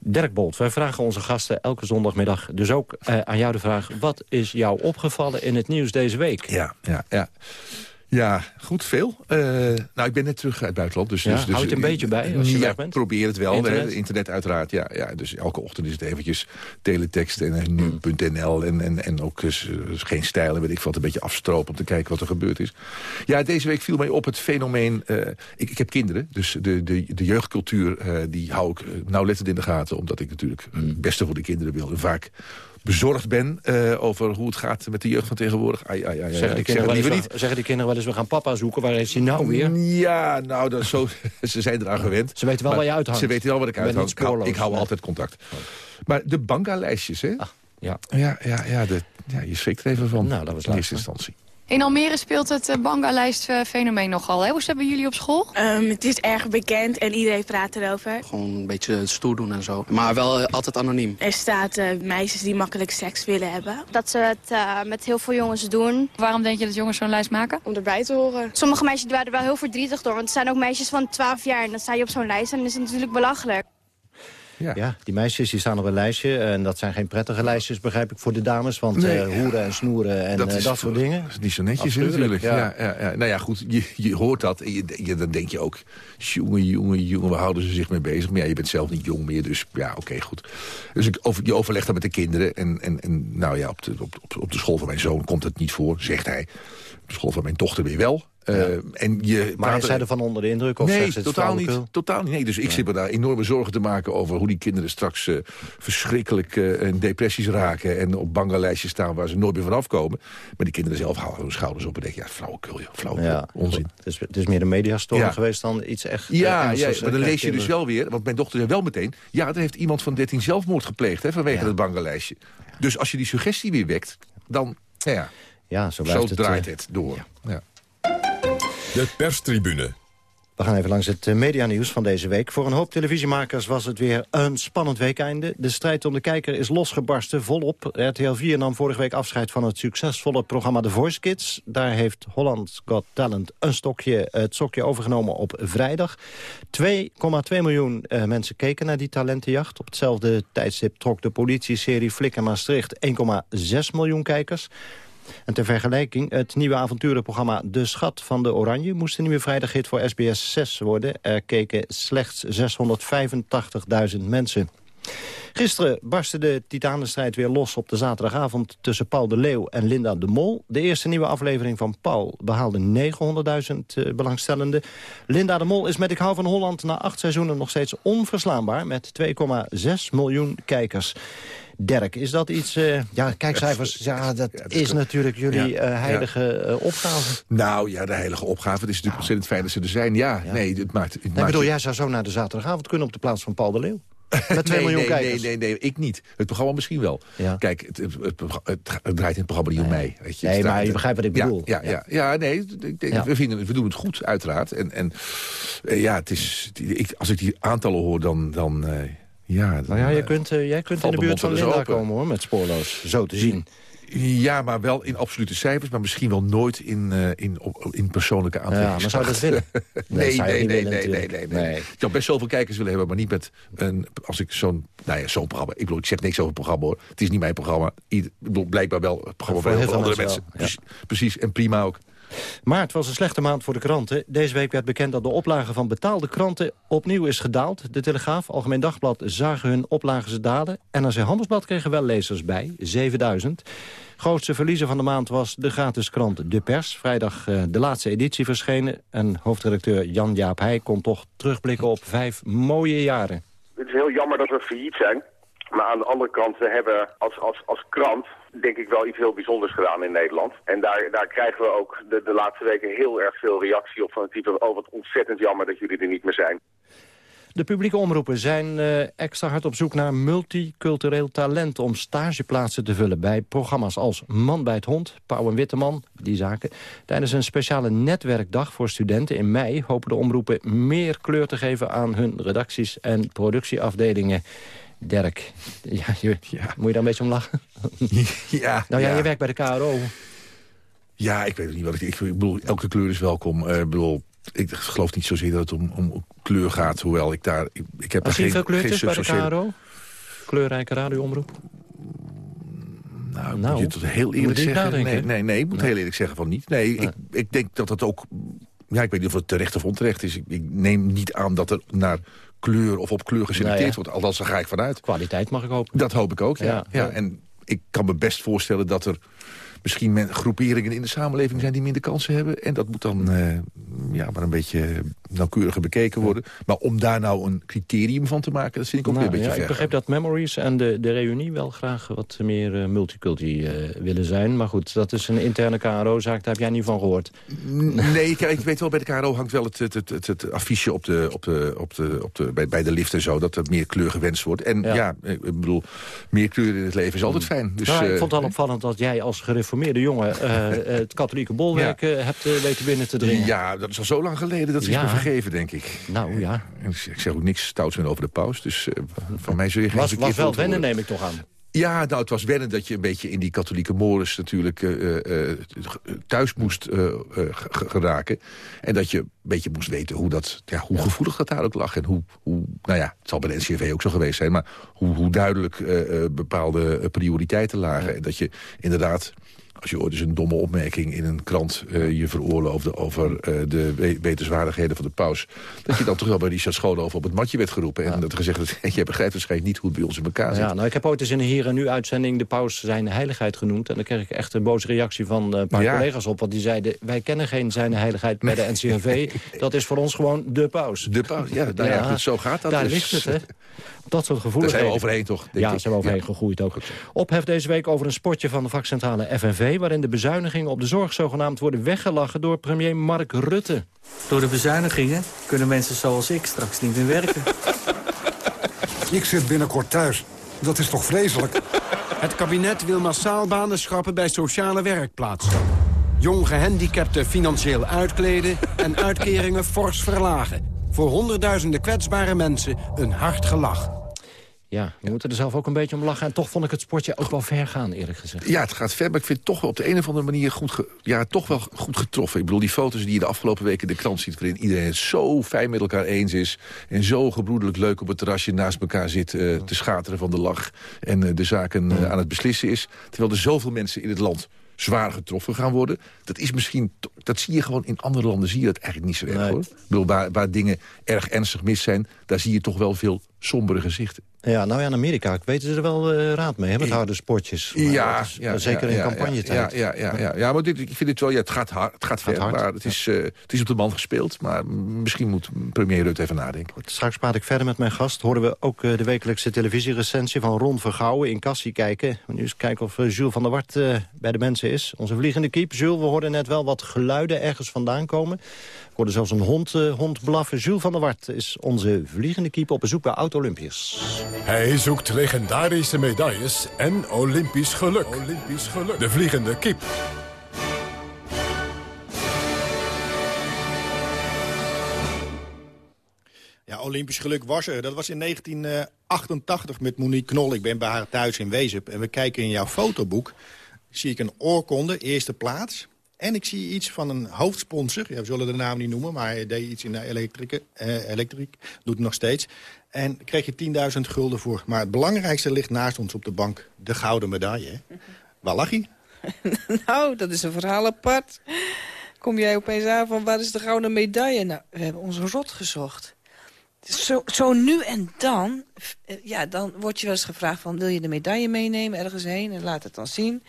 Dirk Bolt, wij vragen onze gasten elke zondagmiddag dus ook uh, aan jou de vraag... wat is jou opgevallen in het nieuws deze week? Ja, ja, ja. Ja, goed, veel. Uh, nou, ik ben net terug uit het buitenland. Dus, ja, dus, dus, houd het een beetje bij als je ja, weg bent? probeer het wel. Internet, hè, internet uiteraard, ja, ja. Dus elke ochtend is het eventjes teletext en nu.nl... En, en, en ook geen stijl en weet ik wat, een beetje afstropen... om te kijken wat er gebeurd is. Ja, deze week viel mij op het fenomeen... Uh, ik, ik heb kinderen, dus de, de, de jeugdcultuur... die hou ik nauwlettend in de gaten... omdat ik natuurlijk het beste voor de kinderen wil. En vaak bezorgd ben uh, over hoe het gaat met de jeugd van tegenwoordig. Ai, ai, ai, zeggen, die kinderen zeg niet. zeggen die kinderen wel eens, we gaan papa zoeken. Waar is hij nou weer? Ja, nou, dat zo, ze zijn eraan gewend. Ze weten wel waar je uithangt. Ze weten wel wat ik uithangt. Ik hou, ik hou nee. altijd contact. Maar de banka-lijstjes, hè? Ach, ja. Ja, ja, ja, de, ja, je schrikt er even van nou, dat was in eerste instantie. In Almere speelt het uh, Banga-lijst-fenomeen nogal. Hè? Hoe hebben jullie op school? Um, het is erg bekend en iedereen praat erover. Gewoon een beetje stoer doen en zo. Maar wel uh, altijd anoniem. Er staat uh, meisjes die makkelijk seks willen hebben. Dat ze het met heel veel jongens doen. Waarom denk je dat jongens zo'n lijst maken? Om erbij te horen. Sommige meisjes waren er wel heel verdrietig door. Want er zijn ook meisjes van 12 jaar en dan sta je op zo'n lijst en dan is het natuurlijk belachelijk. Ja. die meisjes die staan op een lijstje. En dat zijn geen prettige lijstjes, begrijp ik, voor de dames. Want Nee. eh, hoeren en snoeren en dat, dat soort dingen. Dat is niet zo netjes natuurlijk. ja. Ja. Ja, ja, Nou ja, goed, je, je hoort dat en je, je- dan denk je ook... jongen, jongen, jongen, waar houden ze zich mee bezig? Maar ja, je bent zelf niet jong meer, dus ja, oké, goed. Dus ik, over, je overlegt dat met de kinderen. En, en, en nou ja, op de, op, op, op de school van mijn zoon komt het niet voor, zegt hij. Op de school van mijn dochter weer wel. Eh, en je Maar praat hij er- zei er van onder de indruk? Of nee, totaal niet, totaal niet. Nee, dus ik zit me daar enorme zorgen te maken over hoe die kinderen straks eh, verschrikkelijk eh, in depressies raken en op bangenlijstjes staan waar ze nooit meer vanaf komen. Maar die kinderen zelf halen hun schouders op en denken, ja, flauwekul, joh, flauwekul, Ja, onzin. Het is, het is meer een mediastorm Ja. geweest dan iets echt Ja, ja, maar dan lees je dus wel weer, want mijn dochter zei wel meteen... ja, er heeft iemand van 13 zelfmoord gepleegd hè, vanwege het bangenlijstje. Dus als je die suggestie weer wekt, dan, nou ja, Ja, zo blijft zo het, draait het door. Ja. De perstribune. We gaan even langs het eh, medianieuws van deze week. Voor een hoop televisiemakers was het weer een spannend weekeinde. De strijd om de kijker is losgebarsten, volop. RTL 4 nam vorige week afscheid van het succesvolle programma The Voice Kids. Daar heeft Holland Got Talent een stokje, het stokje overgenomen op vrijdag. 2,2 miljoen eh, mensen keken naar die talentenjacht. Op hetzelfde tijdstip trok de politieserie Flikker Maastricht 1,6 miljoen kijkers. En ter vergelijking, het nieuwe avonturenprogramma De Schat van de Oranje... moest de nieuwe vrijdaghit voor SBS 6 worden. Er keken slechts 685.000 mensen. Gisteren barstte de titanenstrijd weer los op de zaterdagavond... tussen Paul de Leeuw en Linda de Mol. De eerste nieuwe aflevering van Paul behaalde 900.000 eh, belangstellenden. Linda de Mol is met Ik hou van Holland na acht seizoenen nog steeds onverslaanbaar... met 2,6 miljoen kijkers. Dirk, is dat iets... eh, ja, kijkcijfers, ja, dat is natuurlijk jullie Ja, eh, heilige eh, opgave. Nou ja, de heilige opgave. Het is natuurlijk ontzettend fijn dat ze er zijn. Ja, nee, het maakt... Het Nee, maakt bedoel, jij zou zo naar de zaterdagavond kunnen op de plaats van Paul de Leeuw. Met 2 nee, miljoen nee, kijkers. Nee, nee, nee, ik niet. Het programma misschien wel. Kijk, het, het, het, draait in het programma niet om mij. Weet je. Nee, maar je begrijpt wat ik Ja, bedoel. Ja, ja, ja. nee, ik denk, Ja. We, vinden, we doen het goed, uiteraard. En, en ja, het is, ik, als ik die aantallen hoor, dan... dan ja, Nou ja, je eh, kunt, eh, jij kunt in de buurt van Linda open. komen hoor, met spoorloos. Zo te zien. Ja, maar wel in absolute cijfers, maar misschien wel nooit in, eh, in, op, in persoonlijke aantallen. maar zou dat willen? Nee, nee, nee, nee, nee, nee, nee. Ik zou best zoveel kijkers willen hebben, maar niet met een... Als ik zo'n nou ja, zo'n programma... Ik bedoel, ik zeg niks over het programma hoor. Het is niet mijn programma. Ieder, ik bedoel, blijkbaar wel het programma voor heel veel andere mensen precies, en prima ook. Maart was een slechte maand voor de kranten. Deze week werd bekend dat de oplage van betaalde kranten opnieuw is gedaald. De Telegraaf, Algemeen Dagblad zagen hun oplages dalen. NRC Handelsblad kregen wel lezers bij, 7000. Grootste verliezer van de maand was de gratis krant De Pers. Vrijdag eh, de laatste editie verschenen. En hoofdredacteur Jan-Jaap Heij kon toch terugblikken op vijf mooie jaren. Het is heel jammer dat we failliet zijn. Maar aan de andere kant, we hebben als, als, als krant denk ik wel iets heel bijzonders gedaan in Nederland. En daar, daar krijgen we ook de, de laatste weken heel erg veel reactie op van het type... oh, wat ontzettend jammer dat jullie er niet meer zijn. De publieke omroepen zijn eh, extra hard op zoek naar multicultureel talent... om stageplaatsen te vullen bij programma's als Man bij het Hond, Pauw en Witteman, die zaken. Tijdens een speciale netwerkdag voor studenten in mei... hopen de omroepen meer kleur te geven aan hun redacties en productieafdelingen. Dirk, ja, je, moet je daar een beetje om lachen? Ja, nou ja, ja. je werkt bij de KRO. Ja, ik weet het niet wat ik... Ik bedoel, elke kleur is welkom. Ik bedoel, ik geloof niet zozeer dat het om, om kleur gaat. Hoewel ik daar... Ik, ik heb je veel kleurtjes bij de KRO? Kleurrijke radioomroep? Nou, Nou, moet je tot heel eerlijk zeggen. Nee, nee, nee, ik moet Nee. heel eerlijk zeggen van niet. Nee, ik, ik denk dat het ook... Ja, ik weet niet of het terecht of onterecht is. Ik, ik neem niet aan dat er naar kleur of op kleur geselecteerd Nou ja. wordt. Althans, daar ga ik vanuit. Kwaliteit mag ik hopen. Dat hoop ik ook, ja. Ja, ja. ja. En ik kan me best voorstellen dat er misschien men, groeperingen in de samenleving zijn die minder kansen hebben. En dat moet dan eh, ja, maar een beetje nauwkeuriger bekeken worden. Maar om daar nou een criterium van te maken, dat vind ik ook Nou, weer een beetje ja, ver. ik begreep dat Memories en de, de Reunie wel graag wat meer multiculti eh, willen zijn. Maar goed, dat is een interne KRO-zaak, daar heb jij niet van gehoord. Nee, kijk, ik weet wel, bij de KRO hangt wel het, het, het, het, het affiche op de, op de, op de, op de, bij, bij de lift en zo... dat er meer kleur gewenst wordt. En ja, ik bedoel, meer kleur in het leven is altijd fijn. Dus, nou, ik vond het wel opvallend dat jij als gereformeerde jongen... eh, het katholieke bolwerk eh, hebt eh, weten binnen te dringen. Ja, dat is al zo lang geleden. Dat is Ja. me vergeven, denk ik. Nou ja. Ik zeg ook niks stouts meer over de paus. Dus van mij zul je geen Was, was wel wennen, neem ik toch aan. Ja, nou, het was wennen dat je een beetje in die katholieke morus natuurlijk uh, uh, thuis moest uh, geraken. En dat je een beetje moest weten hoe, dat, ja, hoe gevoelig dat daar ook lag. En hoe, hoe, nou ja, het zal bij de NCRV ook zo geweest zijn... maar hoe, hoe duidelijk bepaalde prioriteiten lagen. En dat je inderdaad als je ooit eens een domme opmerking in een krant uh, je veroorloofde... over uh, de wetenswaardigheden van de paus... dat je dan toch wel bij Richard Schoonhoven op het matje werd geroepen... en dat gezegd dat je begrijpt waarschijnlijk niet hoe het bij ons in elkaar zit. Ja, nou, ik heb ooit eens in een hier en nu uitzending de paus zijn heiligheid genoemd... en dan kreeg ik echt een boze reactie van een paar collega's op... want die zeiden, wij kennen geen zijn heiligheid bij de NCRV... dat is voor ons gewoon de paus. De paus, ja, nou ja, zo gaat dat. Daar dus. ligt het, hè. Dat soort gevoelens. Daar zijn we overheen, toch? Ja, daar zijn we overheen gegroeid ook. Ophef deze week over een spotje van de vakcentrale FNV... waarin de bezuinigingen op de zorg zogenaamd worden weggelachen... door premier Mark Rutte. Door de bezuinigingen kunnen mensen zoals ik straks niet meer werken. Ik zit binnenkort thuis. Dat is toch vreselijk? Het kabinet wil massaal banen schrappen bij sociale werkplaatsen. Jong gehandicapten financieel uitkleden en uitkeringen fors verlagen. Voor honderdduizenden kwetsbare mensen een hard gelach. Ja, we moeten er zelf ook een beetje om lachen. En toch vond ik het sportje ook wel ver gaan, eerlijk gezegd. Ja, het gaat ver, maar ik vind het toch wel op de een of andere manier goed, ge, ja, toch wel goed getroffen. Ik bedoel, die foto's die je de afgelopen weken in de krant ziet... waarin iedereen het zo fijn met elkaar eens is... en zo gebroedelijk leuk op het terrasje naast elkaar zit uh, te schateren van de lach... en uh, de zaken uh, aan het beslissen is. Terwijl er zoveel mensen in het land zwaar getroffen gaan worden. Dat is misschien, dat zie je gewoon in andere landen, zie je dat eigenlijk niet zo erg nee. hoor. Ik bedoel, waar, waar dingen erg ernstig mis zijn, daar zie je toch wel veel sombere gezichten. Ja, nou ja, in Amerika weten ze er wel uh, raad mee, hè, met harde sportjes. Maar ja, is, ja, zeker ja, in campagnetijd. Ja, ja, ja, ja, ja, maar dit, ik vind het wel, ja, het gaat hard, het gaat, Gaat ver, hard, maar het is, uh, het is op de man gespeeld. Maar misschien moet premier Rutte even nadenken. Goed, straks praat ik verder met mijn gast. Horen we ook uh, de wekelijkse televisierecensie van Ron Vergouwen in Cassie kijken. Nu eens kijken of Jules van der Wart bij de mensen is. Onze vliegende kiep. Jules, we hoorden net wel wat geluiden ergens vandaan komen. Ik hoorde zelfs een hond, hond blaffen. Jules van der Wart is onze vliegende kiep op bezoek bij Oud-Olympiërs. Hij zoekt legendarische medailles en Olympisch geluk. Olympisch geluk. De vliegende kip. Ja, Olympisch geluk was er. Dat was in 1988 met Monique Knol. Ik ben bij haar thuis in Wezep. En we kijken in jouw fotoboek. Zie ik een oorkonde, eerste plaats. En ik zie iets van een hoofdsponsor. Ja, we zullen de naam niet noemen, maar hij deed iets in de elektriek. Eh, elektriek doet het nog steeds. En kreeg je 10.000 gulden voor. Maar het belangrijkste ligt naast ons op de bank. De gouden medaille. Hè? Waar lag hij? nou, dat is een verhaal apart. Kom jij opeens aan van waar is de gouden medaille? Nou, we hebben ons rot gezocht. Zo, zo nu en dan, ja, dan word je wel eens gevraagd van... wil je de medaille meenemen ergens heen en laat het dan zien.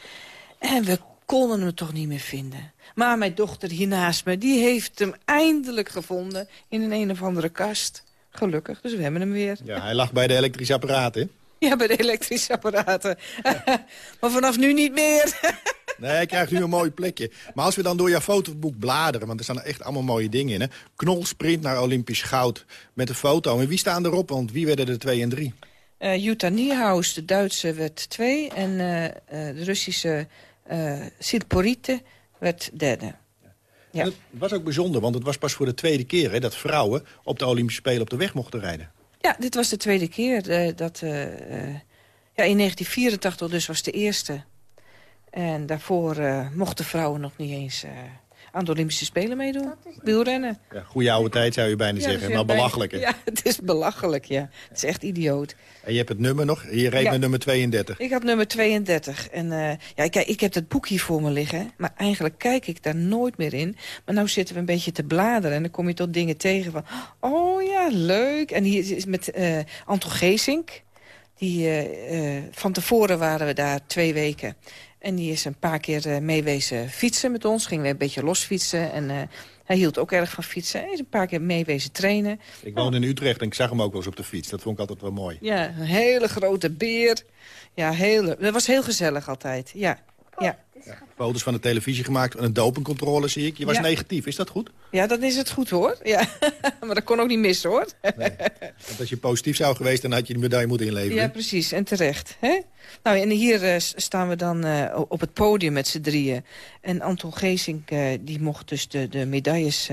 En we konden hem toch niet meer vinden. Maar mijn dochter hier naast me, die heeft hem eindelijk gevonden... in een een of andere kast. Gelukkig, dus we hebben hem weer. Ja, hij lag bij de elektrische apparaten. Ja, bij de elektrische apparaten. maar vanaf nu niet meer. nee, hij krijgt nu een mooi plekje. Maar als we dan door jouw fotoboek bladeren... want er staan echt allemaal mooie dingen in. Hè? Knol sprint naar Olympisch goud met een foto. En wie staan erop? Want wie werden er twee en drie? Uh, Jutta Niehaus, de Duitse, werd twee. En uh, uh, de Russische uh, Silporite werd derde. Ja. Het was ook bijzonder, want het was pas voor de tweede keer... Hè, dat vrouwen op de Olympische Spelen op de weg mochten rijden. Ja, dit was de tweede keer. Uh, dat, uh, ja, in 1984 dus was de eerste. En daarvoor mochten vrouwen nog niet eens aan de Olympische Spelen meedoen. Wielrennen. Ja, goede oude tijd zou je bijna ja, zeggen, maar belachelijk. Hè? Ja, het is belachelijk, ja. Het is echt idioot. En je hebt het nummer nog? Je reed ja. met nummer 32. Ik heb nummer 32. En uh, ja, kijk, ik heb het boek hier voor me liggen. Maar eigenlijk kijk ik daar nooit meer in. Maar nu zitten we een beetje te bladeren. En dan kom je tot dingen tegen van... Oh ja, leuk. En hier is met uh, Anton Geesink. Die, uh, van tevoren waren we daar twee weken. En die is een paar keer uh, meewezen fietsen met ons. Gingen we een beetje losfietsen. En uh, hij hield ook erg van fietsen. Hij is een paar keer meewezen trainen. Ik woon in Utrecht en ik zag hem ook wel eens op de fiets. Dat vond ik altijd wel mooi. Ja, een hele grote beer. Ja, heel, dat was heel gezellig altijd. Ja, ja. Ja, foto's van de televisie gemaakt. Een dopingcontrole zie ik. Je was ja. negatief, is dat goed? Ja, dat is het goed hoor. Ja. maar dat kon ook niet missen hoor. Nee. Want als je positief zou geweest, dan had je de medaille moeten inleveren. Ja, precies. En terecht. Hè? Nou, en hier uh, staan we dan uh, op het podium met z'n drieën. En Anton Geesink, uh, die mocht dus de, de medailles...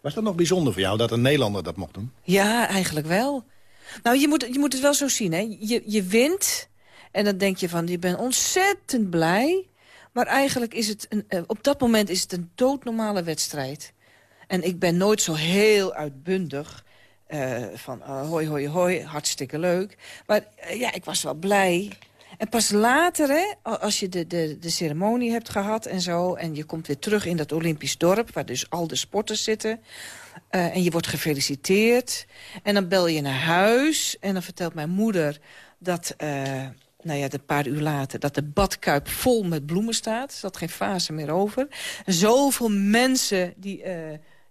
Was dat nog bijzonder voor jou, dat een Nederlander dat mocht doen? Ja, eigenlijk wel. Nou, je moet, je moet het wel zo zien, hè. Je, je wint en dan denk je van, je bent ontzettend blij. Maar eigenlijk is het, een, eh, op dat moment is het een doodnormale wedstrijd. En ik ben nooit zo heel uitbundig. eh, van uh, hoi, hoi, hoi, hartstikke leuk. Maar ja, ik was wel blij. En pas later, hè, als je de, de, de ceremonie hebt gehad en zo... en je komt weer terug in dat Olympisch dorp... waar dus al de sporters zitten... En je wordt gefeliciteerd. En dan bel je naar huis. En dan vertelt mijn moeder dat... nou ja, een paar uur later, dat de badkuip vol met bloemen staat. Er zat geen fase meer over. Zoveel mensen die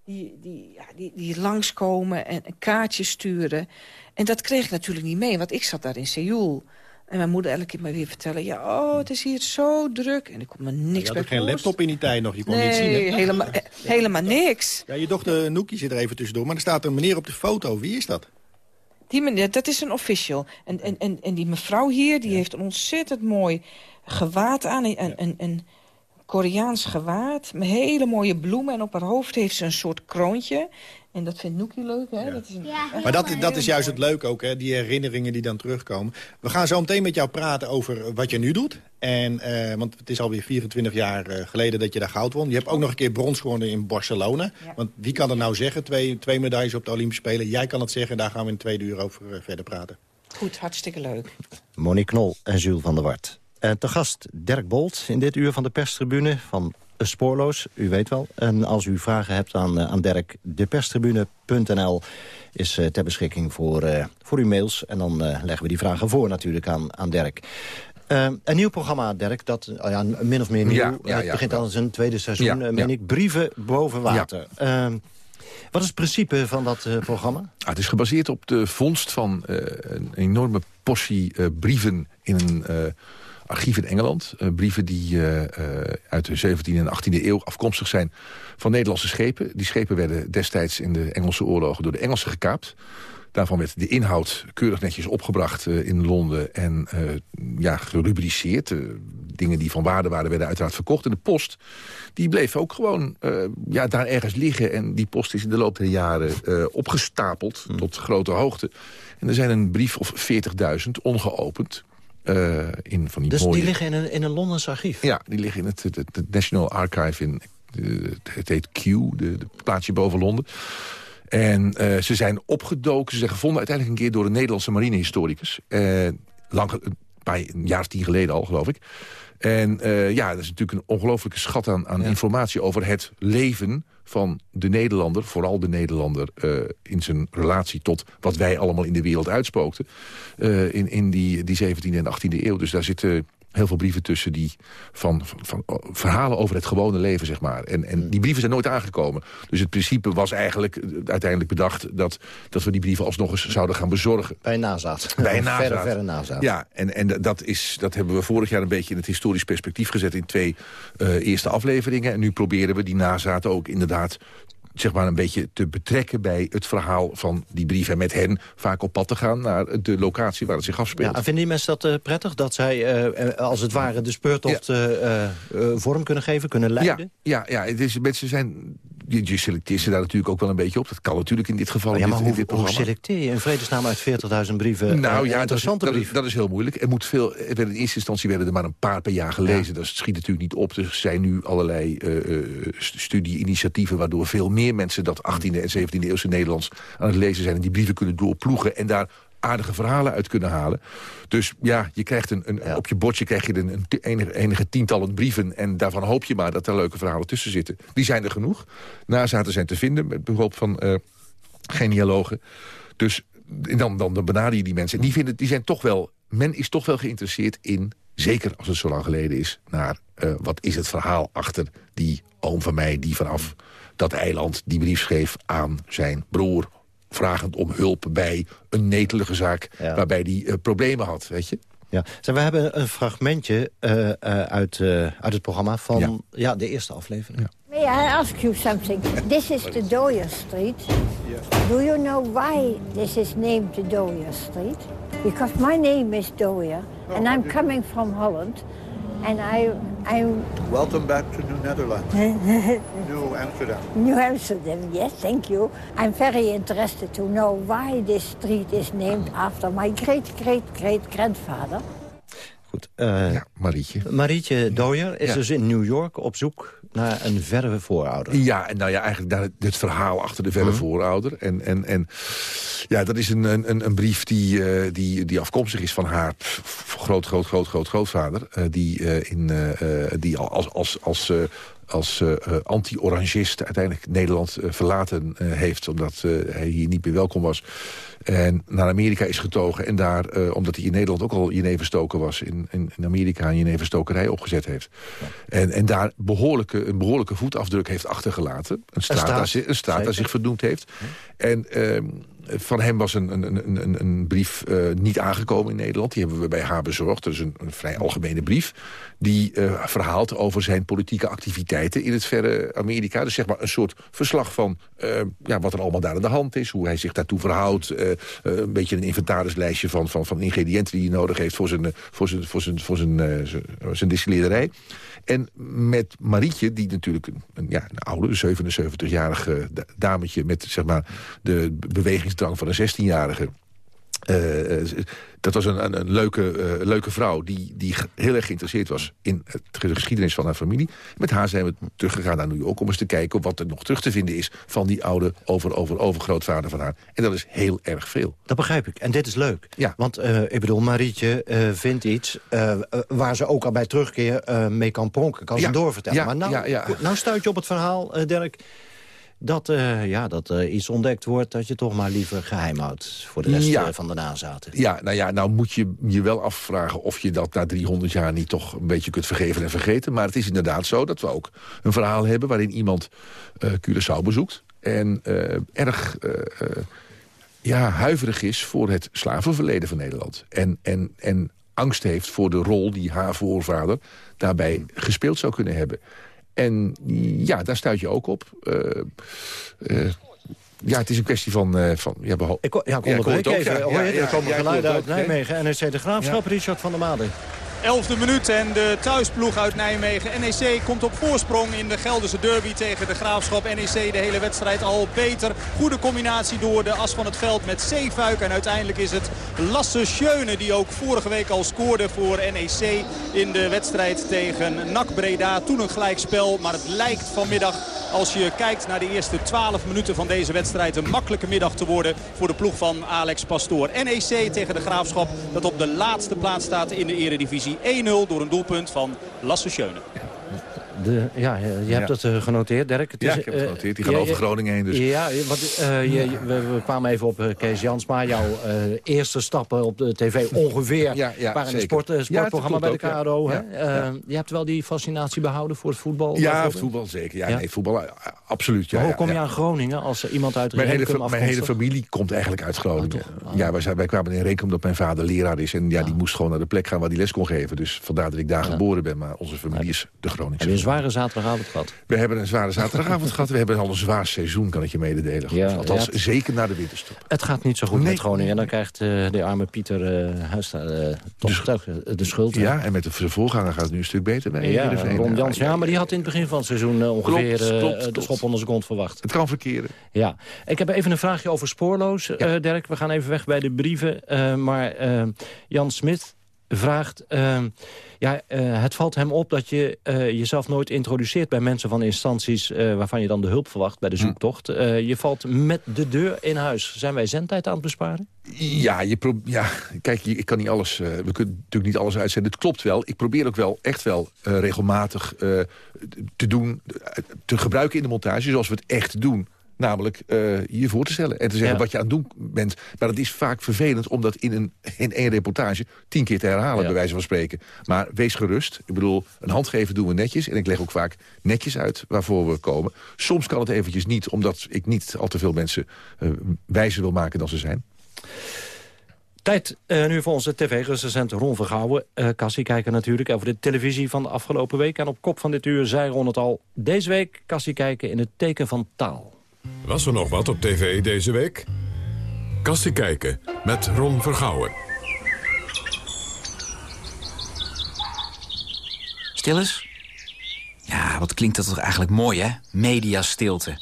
die, die, ja, die, die langskomen en een kaartje sturen. En dat kreeg ik natuurlijk niet mee, want ik zat daar in Seoul. En mijn moeder elke keer maar weer vertellen... ja, oh, het is hier zo druk. En ik kon me niks je bij had geen laptop in die tijd nog, je kon nee, niet zien. hè? helemaal, eh, helemaal niks. Ja, je dochter Noekie zit er even tussendoor, maar er staat een meneer op de foto. Wie is dat? Die meneer, dat is een official. En, en, en, en die mevrouw hier, die heeft een ontzettend mooi gewaad aan. En, en, en, Koreaans gewaad, met hele mooie bloemen. En op haar hoofd heeft ze een soort kroontje. En dat vindt Noekie leuk, hè? Ja. Dat is een, Maar dat, dat is juist het leuke ook, hè? die herinneringen die dan terugkomen. We gaan zo meteen met jou praten over wat je nu doet. En, eh, want het is alweer 24 jaar uh, geleden dat je daar goud won. Je hebt ook nog een keer brons gewonnen in Barcelona. Ja. Want wie kan het nou zeggen? Twee, twee medailles op de Olympische Spelen. Jij kan het zeggen, daar gaan we in twee uur over uh, verder praten. Goed, hartstikke leuk. Monique Knol en Jules van der Wart. Uh, te gast Dirk Bolt in dit uur van de perstribune van Spoorloos. U weet wel. En als u vragen hebt aan, uh, aan Dirk, deperstribune.nl is uh, ter beschikking voor, voor uw mails. En dan leggen we die vragen voor natuurlijk aan, aan Dirk. een nieuw programma, Dirk, dat ja, min of meer nieuw. Ja, ja, het begint al zijn tweede seizoen, Ja, meen ik. Brieven boven water. Ehm, wat is het principe van dat programma? Ah, het is gebaseerd op de vondst van een enorme portie brieven in een archief in Engeland. Uh, brieven die uh, uh, uit de 17e en 18e eeuw afkomstig zijn van Nederlandse schepen. Die schepen werden destijds in de Engelse oorlogen door de Engelsen gekaapt. Daarvan werd de inhoud keurig netjes opgebracht in Londen en ja, gerubriceerd. dingen die van waarde waren werden uiteraard verkocht. En de post die bleef ook gewoon ja, daar ergens liggen. En die post is in de loop der jaren opgestapeld hmm. tot grote hoogte. En er zijn een brief of 40.000 ongeopend uh, in van die dus mooie... die liggen in een, in een Londens archief? Ja, die liggen in het, het, het National Archive in... Uh, het heet Q, de, de plaatsje boven Londen. En uh, ze zijn opgedoken, ze zijn gevonden uiteindelijk een keer... door een Nederlandse marinehistoricus. lang, een, paar, een jaar of tien geleden al, geloof ik. En ja, dat is natuurlijk een ongelooflijke schat aan, aan ja. informatie... over het leven van de Nederlander, vooral de Nederlander... Uh, in zijn relatie tot wat wij allemaal in de wereld uitspookten... Uh, in, in die, die 17e en 18e eeuw. Dus daar zitten heel veel brieven tussen die van, van, van verhalen over het gewone leven, zeg maar. En, en die brieven zijn nooit aangekomen. Dus het principe was eigenlijk uh, uiteindelijk bedacht... Dat, dat we die brieven alsnog eens zouden gaan bezorgen. Bij nazaat. Bij nazaat. Verre, verre nazaat. Ja, en, en dat, is, dat hebben we vorig jaar een beetje in het historisch perspectief gezet... in twee uh, eerste afleveringen. En nu proberen we die nazaat ook inderdaad zeg maar een beetje te betrekken bij het verhaal van die brief... en met hen vaak op pad te gaan naar de locatie waar het zich afspeelt. Ja, vinden die mensen dat uh, prettig? Dat zij uh, als het ware de speurtocht ja. uh, vorm kunnen geven, kunnen leiden? Ja, ja, ja het is, mensen zijn... Je, selecteert ze daar natuurlijk ook wel een beetje op. Dat kan natuurlijk in dit geval. Ja, maar in dit, hoe, in dit hoe selecteer je in vredesnaam uit 40.000 brieven nou, ja, interessante dat is? Dat, is heel moeilijk. Er moet veel, er in eerste instantie werden er maar een paar per jaar gelezen. Ja. Dat schiet natuurlijk niet op. Er zijn nu allerlei studie-initiatieven... waardoor veel meer mensen dat 18e en 17e eeuwse Nederlands aan het lezen zijn... en die brieven kunnen doorploegen en daar aardige verhalen uit kunnen halen. Dus ja, je krijgt een, een ja. op je bordje krijg je een, een enige, enige, tientallen brieven... en daarvan hoop je maar dat er leuke verhalen tussen zitten. Die zijn er genoeg. Nazaten zijn te vinden met behulp van uh, genealogen. Dus dan, dan, dan benader je die mensen. En die, vinden, die zijn toch wel... Men is toch wel geïnteresseerd in zeker als het zo lang geleden is... naar uh, wat is het verhaal achter die oom van mij... die vanaf dat eiland die brief schreef aan zijn broer... vragend om hulp bij een netelige zaak... Ja. waarbij hij uh, problemen had, weet je? Ja. Zeg, we hebben een fragmentje uh, uit, uit het programma van ja. ja de eerste aflevering. Ja. May I ask you something? This is the Doyer Street. Do you know why this is named the Doyer Street? Because my name is Doyer, and I'm coming from Holland. And I, I'm... Welcome back to New Netherlands. New Amsterdam. New Amsterdam, yes, thank you. I'm very interested to know why this street is named after my great, great, great grandfather. Goed. eh, Ja, Marietje. Marietje Dooyer is Ja. dus in New York op zoek naar een verre voorouder. Ja, en nou ja, eigenlijk daar het, verhaal achter de verre voorouder. En, en, en ja, dat is een, een, een brief die, eh, die, die afkomstig is van haar groot, groot, groot, groot, grootvader. eh, die eh, in, die al als, als, als, als eh, eh, anti-orangist uiteindelijk Nederland eh, verlaten heeft. Omdat hij hier niet meer welkom was. En naar Amerika is getogen. En daar, omdat hij in Nederland ook al jeneverstoker was... in, in, in Amerika een jeneverstokerij opgezet heeft. En, en daar behoorlijke, een behoorlijke voetafdruk heeft achtergelaten. Een straat, straat, daar, een straat daar zich vernoemd heeft. En ehm, van hem was een, een, een, een, brief eh, niet aangekomen in Nederland. Die hebben we bij haar bezorgd. Dat is een, vrij algemene brief. Die eh, verhaalt over zijn politieke activiteiten in het verre Amerika. Dus zeg maar een soort verslag van eh, ja, wat er allemaal daar aan de hand is. Hoe hij zich daartoe verhoudt. een beetje een inventarislijstje van, van, van ingrediënten die hij nodig heeft... voor zijn, voor zijn, voor zijn, voor zijn, zijn. En met Marietje, die natuurlijk een, ja, een oude, 77-jarige da- dametje... met zeg maar, de bewegingsdrang van een 16-jarige... Eh, eh, dat was een, een, een leuke, eh, leuke vrouw die, die heel erg geïnteresseerd was... in het, de geschiedenis van haar familie. Met haar zijn we teruggegaan naar New York... om eens te kijken wat er nog terug te vinden is... van die oude over, over, overgrootvader van haar. En dat is heel erg veel. Dat begrijp ik. En dit is leuk. Ja. Want ik bedoel, Marietje vindt iets waar ze ook al bij terugkeer mee kan pronken. Kan ze doorvertellen. Ja, maar nou, nou stuit je op het verhaal, Dirk... dat, eh, ja, dat er iets ontdekt wordt dat je toch maar liever geheim houdt... voor de rest Ja. eh, van de nazaten. Ja, nou ja, nou moet je je wel afvragen of je dat na 300 jaar niet toch een beetje kunt vergeven en vergeten. Maar het is inderdaad zo dat we ook een verhaal hebben waarin iemand eh Curaçao bezoekt. En eh, erg eh, eh, ja, huiverig is voor het slavenverleden van Nederland. En, en, en angst heeft voor de rol die haar voorvader daarbij gespeeld zou kunnen hebben. En ja, daar stuit je ook op. Eh, eh, ja, het is een kwestie van... eh, van ja, Ik, ja, ik Ja, onderbreek ook, even. ja. Hoor je, Ja, er ja, komen ja, geluiden uit. Nijmegen. NEC De Graafschap, Richard van der Maden. Elfde minuut en de thuisploeg uit Nijmegen. NEC komt op voorsprong in de Gelderse derby tegen de Graafschap. NEC de hele wedstrijd al beter. Goede combinatie door de as van het veld met Zeefuik. En uiteindelijk is het Lasse Schöne die ook vorige week al scoorde voor NEC in de wedstrijd tegen NAC Breda. Toen een gelijkspel, maar het lijkt vanmiddag als je kijkt naar de eerste 12 minuten van deze wedstrijd een makkelijke middag te worden voor de ploeg van Alex Pastoor. NEC tegen de Graafschap dat op de laatste plaats staat in de eredivisie. 1-0 door een doelpunt van Lasse Schöne. De, ja, je, hebt het eh, genoteerd, Dirk. Het Ja, is, ik heb het eh, genoteerd. Die gaan ja, over Groningen heen. Dus. Ja, wat, eh, je, je- we, we kwamen even op eh, Kees Jansma. Jouw eh, eerste stappen op de tv ongeveer Ja, ja, waren in een sport, eh, sportprogramma bij de KRO. ja. hè? Ja, Eh, Je hebt wel die fascinatie behouden voor het voetbal? Ja, voetbal zeker. Ja, Ja. Nee, voetbal eh, absoluut. Ja, Maar hoe kom je ja. aan Groningen als iemand uit Mijn hele, mijn hele familie komt eigenlijk uit Groningen. Ah, ja, wij, zijn, wij kwamen in Renkum omdat mijn vader leraar is. En ja, die moest gewoon naar de plek gaan waar hij les kon geven. Dus vandaar dat ik daar geboren ben. Maar onze familie is de Groningse. Zware zaterdagavond gehad? We hebben een zware zaterdagavond gehad. We hebben al een zwaar seizoen, kan ik je mededelen. Ja, Althans, ja. zeker na de winterstop. Het gaat niet zo goed Nee. met Groningen. En dan krijgt eh, de arme Pieter uh, toch de, de schuld. hè? Ja, en met de voorganger gaat het nu een stuk beter bij Ja. Ron Ja, Jans. Ja, maar die had in het begin van het seizoen ongeveer Klopt, klopt, de schop onder zijn kont verwacht. Het kan verkeren. Ja, ik heb even een vraagje over spoorloos, Dirk. We gaan even weg bij de brieven. Maar Jan Smit vraagt... eh, ja, eh, het valt hem op dat je eh, jezelf nooit introduceert bij mensen van instanties... eh, waarvan je dan de hulp verwacht bij de zoektocht. Eh, je valt met de deur in huis. Zijn wij zendtijd aan het besparen? Ja, je ja kijk, ik kan niet alles, we kunnen natuurlijk niet alles uitzenden. Het klopt wel. Ik probeer ook wel echt wel regelmatig te doen, te gebruiken in de montage zoals we het echt doen. Namelijk eh, je voor te stellen en te zeggen Ja. wat je aan het doen bent. Maar het is vaak vervelend om dat in, een, in één reportage tien keer te herhalen, Ja. bij wijze van spreken. Maar wees gerust. Ik bedoel, een hand geven doen we netjes. En ik leg ook vaak netjes uit waarvoor we komen. Soms kan het eventjes niet, omdat ik niet al te veel mensen eh, wijzer wil maken dan ze zijn. Tijd eh, nu voor onze tv-recensent Ron Vergouwen. Uh, Cassie kijken natuurlijk over de televisie van de afgelopen week. En op kop van dit uur zei Ron het al. Deze week Cassie kijken in het teken van taal. Was er nog wat op tv deze week? Kassie kijken met Ron Vergouwen. Stil eens. Ja, wat klinkt dat toch eigenlijk mooi, hè? Mediastilte.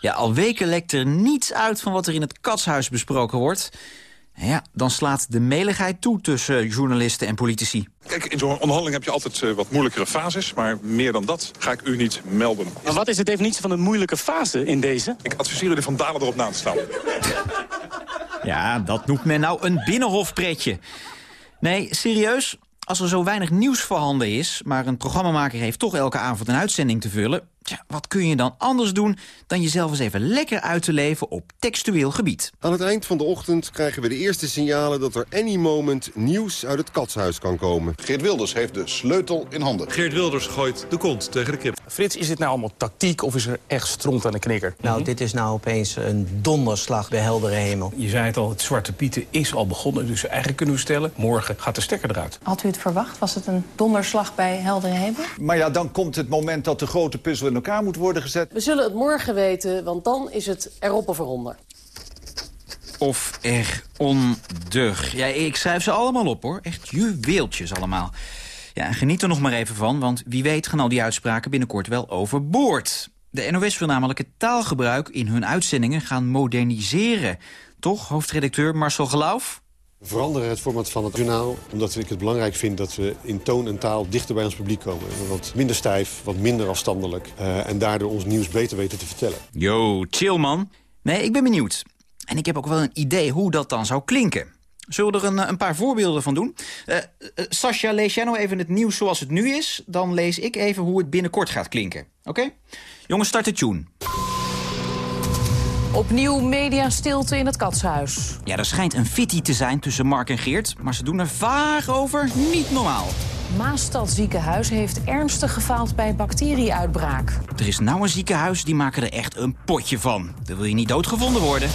Ja, al weken lekt er niets uit van wat er in het katshuis besproken wordt. Ja, dan slaat de meligheid toe tussen journalisten en politici. Kijk, in zo'n onderhandeling heb je altijd uh, wat moeilijkere fases. Maar meer dan dat ga ik u niet melden. Maar wat is de definitie van een moeilijke fase in deze? Ik adviseer u de Van Dalen erop na te staan. Ja, dat noemt men nou een binnenhofpretje. Nee, serieus, als er zo weinig nieuws voorhanden is... maar een programmamaker heeft toch elke avond een uitzending te vullen... Tja, wat kun je dan anders doen dan jezelf eens even lekker uit te leven op textueel gebied? Aan het eind van de ochtend krijgen we de eerste signalen dat er any moment nieuws uit het katshuis kan komen. Geert Wilders heeft de sleutel in handen. Geert Wilders gooit de kont tegen de krip. Frits, is dit nou allemaal tactiek of is er echt stront aan de knikker? Nou, dit is nou opeens een donderslag bij heldere hemel. Je zei het al, het Zwarte Pieten is al begonnen. Dus eigenlijk kunnen we stellen, morgen gaat de stekker eruit. Had u het verwacht? Was het een donderslag bij heldere hemel? Maar ja, dan komt het moment dat de grote puzzel in elkaar moet worden gezet. We zullen het morgen weten, want dan is het erop of eronder. Of eronder. Ja, ik schrijf ze allemaal op, hoor. Echt juweeltjes allemaal. Ja, en geniet er nog maar even van, want wie weet gaan al die uitspraken binnenkort wel overboord. De NOS wil namelijk het taalgebruik in hun uitzendingen gaan moderniseren. Toch, hoofdredacteur Marcel Geloof? Veranderen het format van het journaal, omdat ik het belangrijk vind dat we in toon en taal dichter bij ons publiek komen. Wat minder stijf, wat minder afstandelijk uh, en daardoor ons nieuws beter weten te vertellen. Yo, chill man. Nee, ik ben benieuwd. En ik heb ook wel een idee hoe dat dan zou klinken. Zullen we er een, een paar voorbeelden van doen? Uh, Sascha, lees jij nou even het nieuws zoals het nu is? Dan lees ik even hoe het binnenkort gaat klinken. Oké? Jongens, start de tune. Opnieuw mediastilte in het katshuis. Ja, er schijnt een fitty te zijn tussen Mark en Geert... maar ze doen er vaag over, niet normaal. Maastad ziekenhuis heeft ernstig gefaald bij bacterieuitbraak. Er is nou een ziekenhuis, die maken er echt een potje van. Dan wil je niet doodgevonden worden.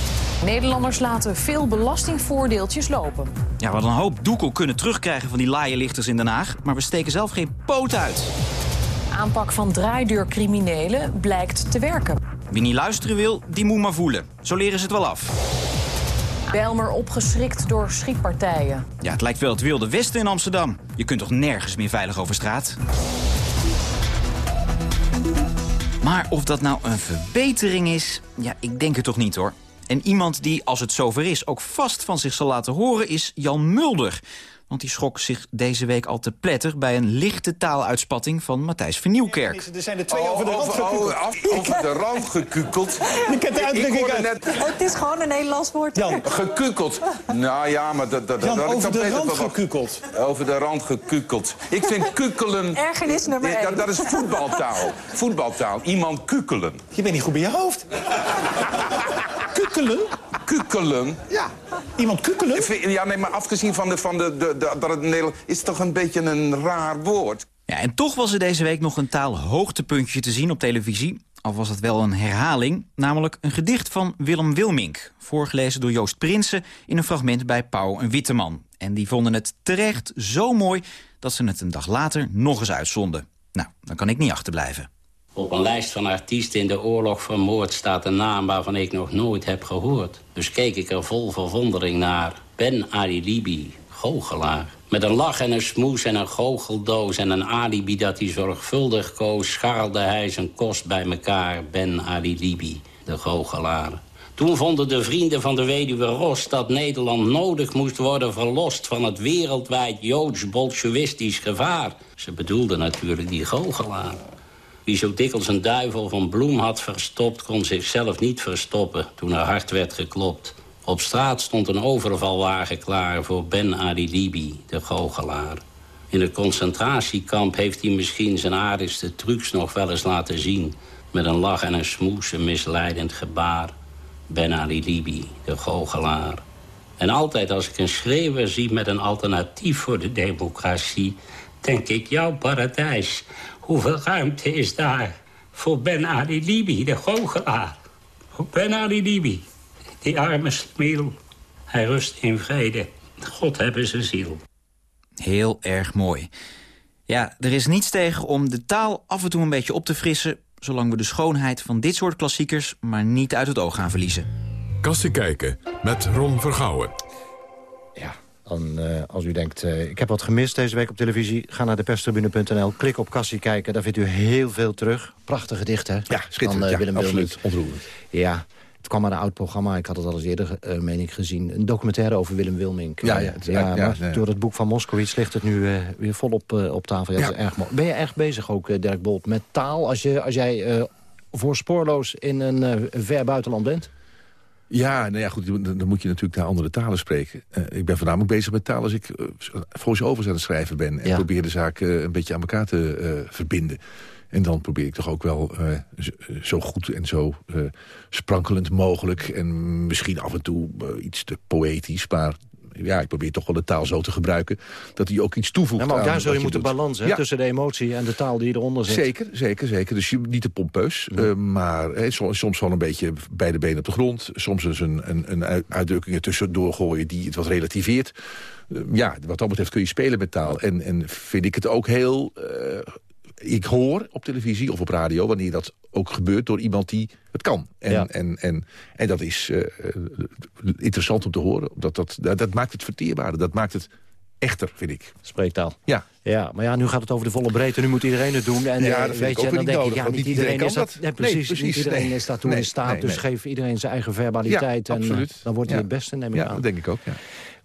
Nederlanders laten veel belastingvoordeeltjes lopen. Ja, we hadden een hoop doekel kunnen terugkrijgen van die laaienlichters in Den Haag... maar we steken zelf geen poot uit. Aanpak van draaideurcriminelen blijkt te werken. Wie niet luisteren wil, die moet maar voelen. Zo leren ze het wel af. Bijlmer opgeschrikt door schietpartijen. Ja, het lijkt wel het wilde westen in Amsterdam. Je kunt toch nergens meer veilig over straat? Maar of dat nou een verbetering is, ja, ik denk het toch niet hoor. En iemand die, als het zover is, ook vast van zich zal laten horen... is Jan Mulder. Want die schrok zich deze week al te pletter... bij een lichte taaluitspatting van Matthijs Vernieuwkerk. Er zijn er twee oh, over de rand gekukeld. Oh, over de rand gekukeld. Ik heb de uitdrukking uit. Net... Oh, het is gewoon een Nederlands woord. Jan. Gekukeld. Nou ja, maar dat... dat Jan, dat over de rand gekukeld. Over de rand gekukeld. Ik vind kukelen... Ergernis nummer één. Dat, dat is voetbaltaal. Voetbaltaal. Iemand kukelen. Je bent niet goed bij je hoofd. kukelen? Kukelen? Ja. Iemand kukelen? Ja, nee, maar afgezien van, de, van de, de, de, dat het Nederland... is het toch een beetje een raar woord. Ja, en toch was er deze week nog een taalhoogtepuntje te zien op televisie. Al was het wel een herhaling, namelijk een gedicht van Willem Wilmink. Voorgelezen door Joost Prinsen in een fragment bij Pauw en Witteman. En die vonden het terecht zo mooi dat ze het een dag later nog eens uitzonden. Nou, dan kan ik niet achterblijven. Op een lijst van artiesten in de oorlog vermoord staat een naam waarvan ik nog nooit heb gehoord. Dus keek ik er vol verwondering naar. Ben Ali Libi, goochelaar. Met een lach en een smoes en een goocheldoos en een alibi dat hij zorgvuldig koos... scharrelde hij zijn kost bij elkaar, Ben Ali Libi, de goochelaar. Toen vonden de vrienden van de weduwe Ros dat Nederland nodig moest worden verlost... van het wereldwijd joods-bolsjewistisch gevaar. Ze bedoelden natuurlijk die goochelaar. Wie zo dikwijls een duivel van bloem had verstopt... kon zichzelf niet verstoppen toen er hard werd geklopt. Op straat stond een overvalwagen klaar voor Ben Ali Libi, de goochelaar. In het concentratiekamp heeft hij misschien zijn aardigste trucs nog wel eens laten zien. Met een lach en een smoes, een misleidend gebaar. Ben Ali Libi, de goochelaar. En altijd als ik een schreeuwer zie met een alternatief voor de democratie... denk ik, jouw paradijs, Hoeveel ruimte is daar voor Ben Ali Libi, de goochelaar? Voor Ben Ali Libi, die arme smiel. Hij rust in vrede. God hebben zijn ziel. Heel erg mooi. Ja, er is niets tegen om de taal af en toe een beetje op te frissen... zolang we de schoonheid van dit soort klassiekers maar niet uit het oog gaan verliezen. Kassie kijken met Ron Vergouwen. Ja, Dan, eh, als u denkt, eh, ik heb wat gemist deze week op televisie... ga naar deperstribune.nl, klik op Cassie kijken. Daar vindt u heel veel terug. Prachtige gedichten, hè? Ja, schitterend. Van, ja, Willem absoluut. Wilmink. Ontroerend. Ja, het kwam uit een oud programma. Ik had het al eens eerder, eh, meen ik, gezien. Een documentaire over Willem Wilmink. Ja, Eh, ja, het ja, maar door het boek van Moskowitz ligt het nu eh, weer volop eh, op tafel. Ja, Ja. Dat is erg mooi. Ben je erg bezig ook, eh, Dirk Bolt, met taal... als, je, als jij eh, voor spoorloos in een eh, ver buitenland bent? Ja, nou ja, goed, dan, moet je natuurlijk naar andere talen spreken. Eh, ik ben voornamelijk bezig met taal als ik uh, voice-overs aan het schrijven ben. En Ja. probeer de zaak eh, een beetje aan elkaar te eh, verbinden. En dan probeer ik toch ook wel eh, zo, goed en zo eh, sprankelend mogelijk... en misschien af en toe eh, iets te poëtisch, maar... Ja, ik probeer toch wel de taal zo te gebruiken... dat hij ook iets toevoegt Ja, maar ook daar zul je moeten doet. balans hè, Ja. tussen de emotie en de taal die eronder zit. Zeker, zeker, zeker. Dus je, niet te pompeus, eh, maar soms, soms wel een beetje beide benen op de grond. Soms eens een, een, een uit- uitdrukking er tussendoor gooien die het wat relativeert. Eh, ja, wat dat betreft kun je spelen met taal. En, en vind ik het ook heel... eh, ik hoor op televisie of op radio, wanneer dat ook gebeurt... door iemand die het kan. En, Ja. en, en, en dat is eh, eh, interessant om te horen. Dat, dat, dat, dat maakt het verteerbaarder. Dat maakt het echter, vind ik. Spreektaal. Ja. Ja, maar ja, nu gaat het over de volle breedte. Nu moet iedereen het doen. En, Ja, eh, dat weet ik je, en dan denk ik, ja, niet iedereen, is dat, nee, precies, Nee, precies, niet iedereen nee. is daartoe in staat. dus geef iedereen zijn eigen verbaliteit. Ja, en absoluut. dan wordt hij het beste, neem ik Ja, aan. dat denk ik ook, ja.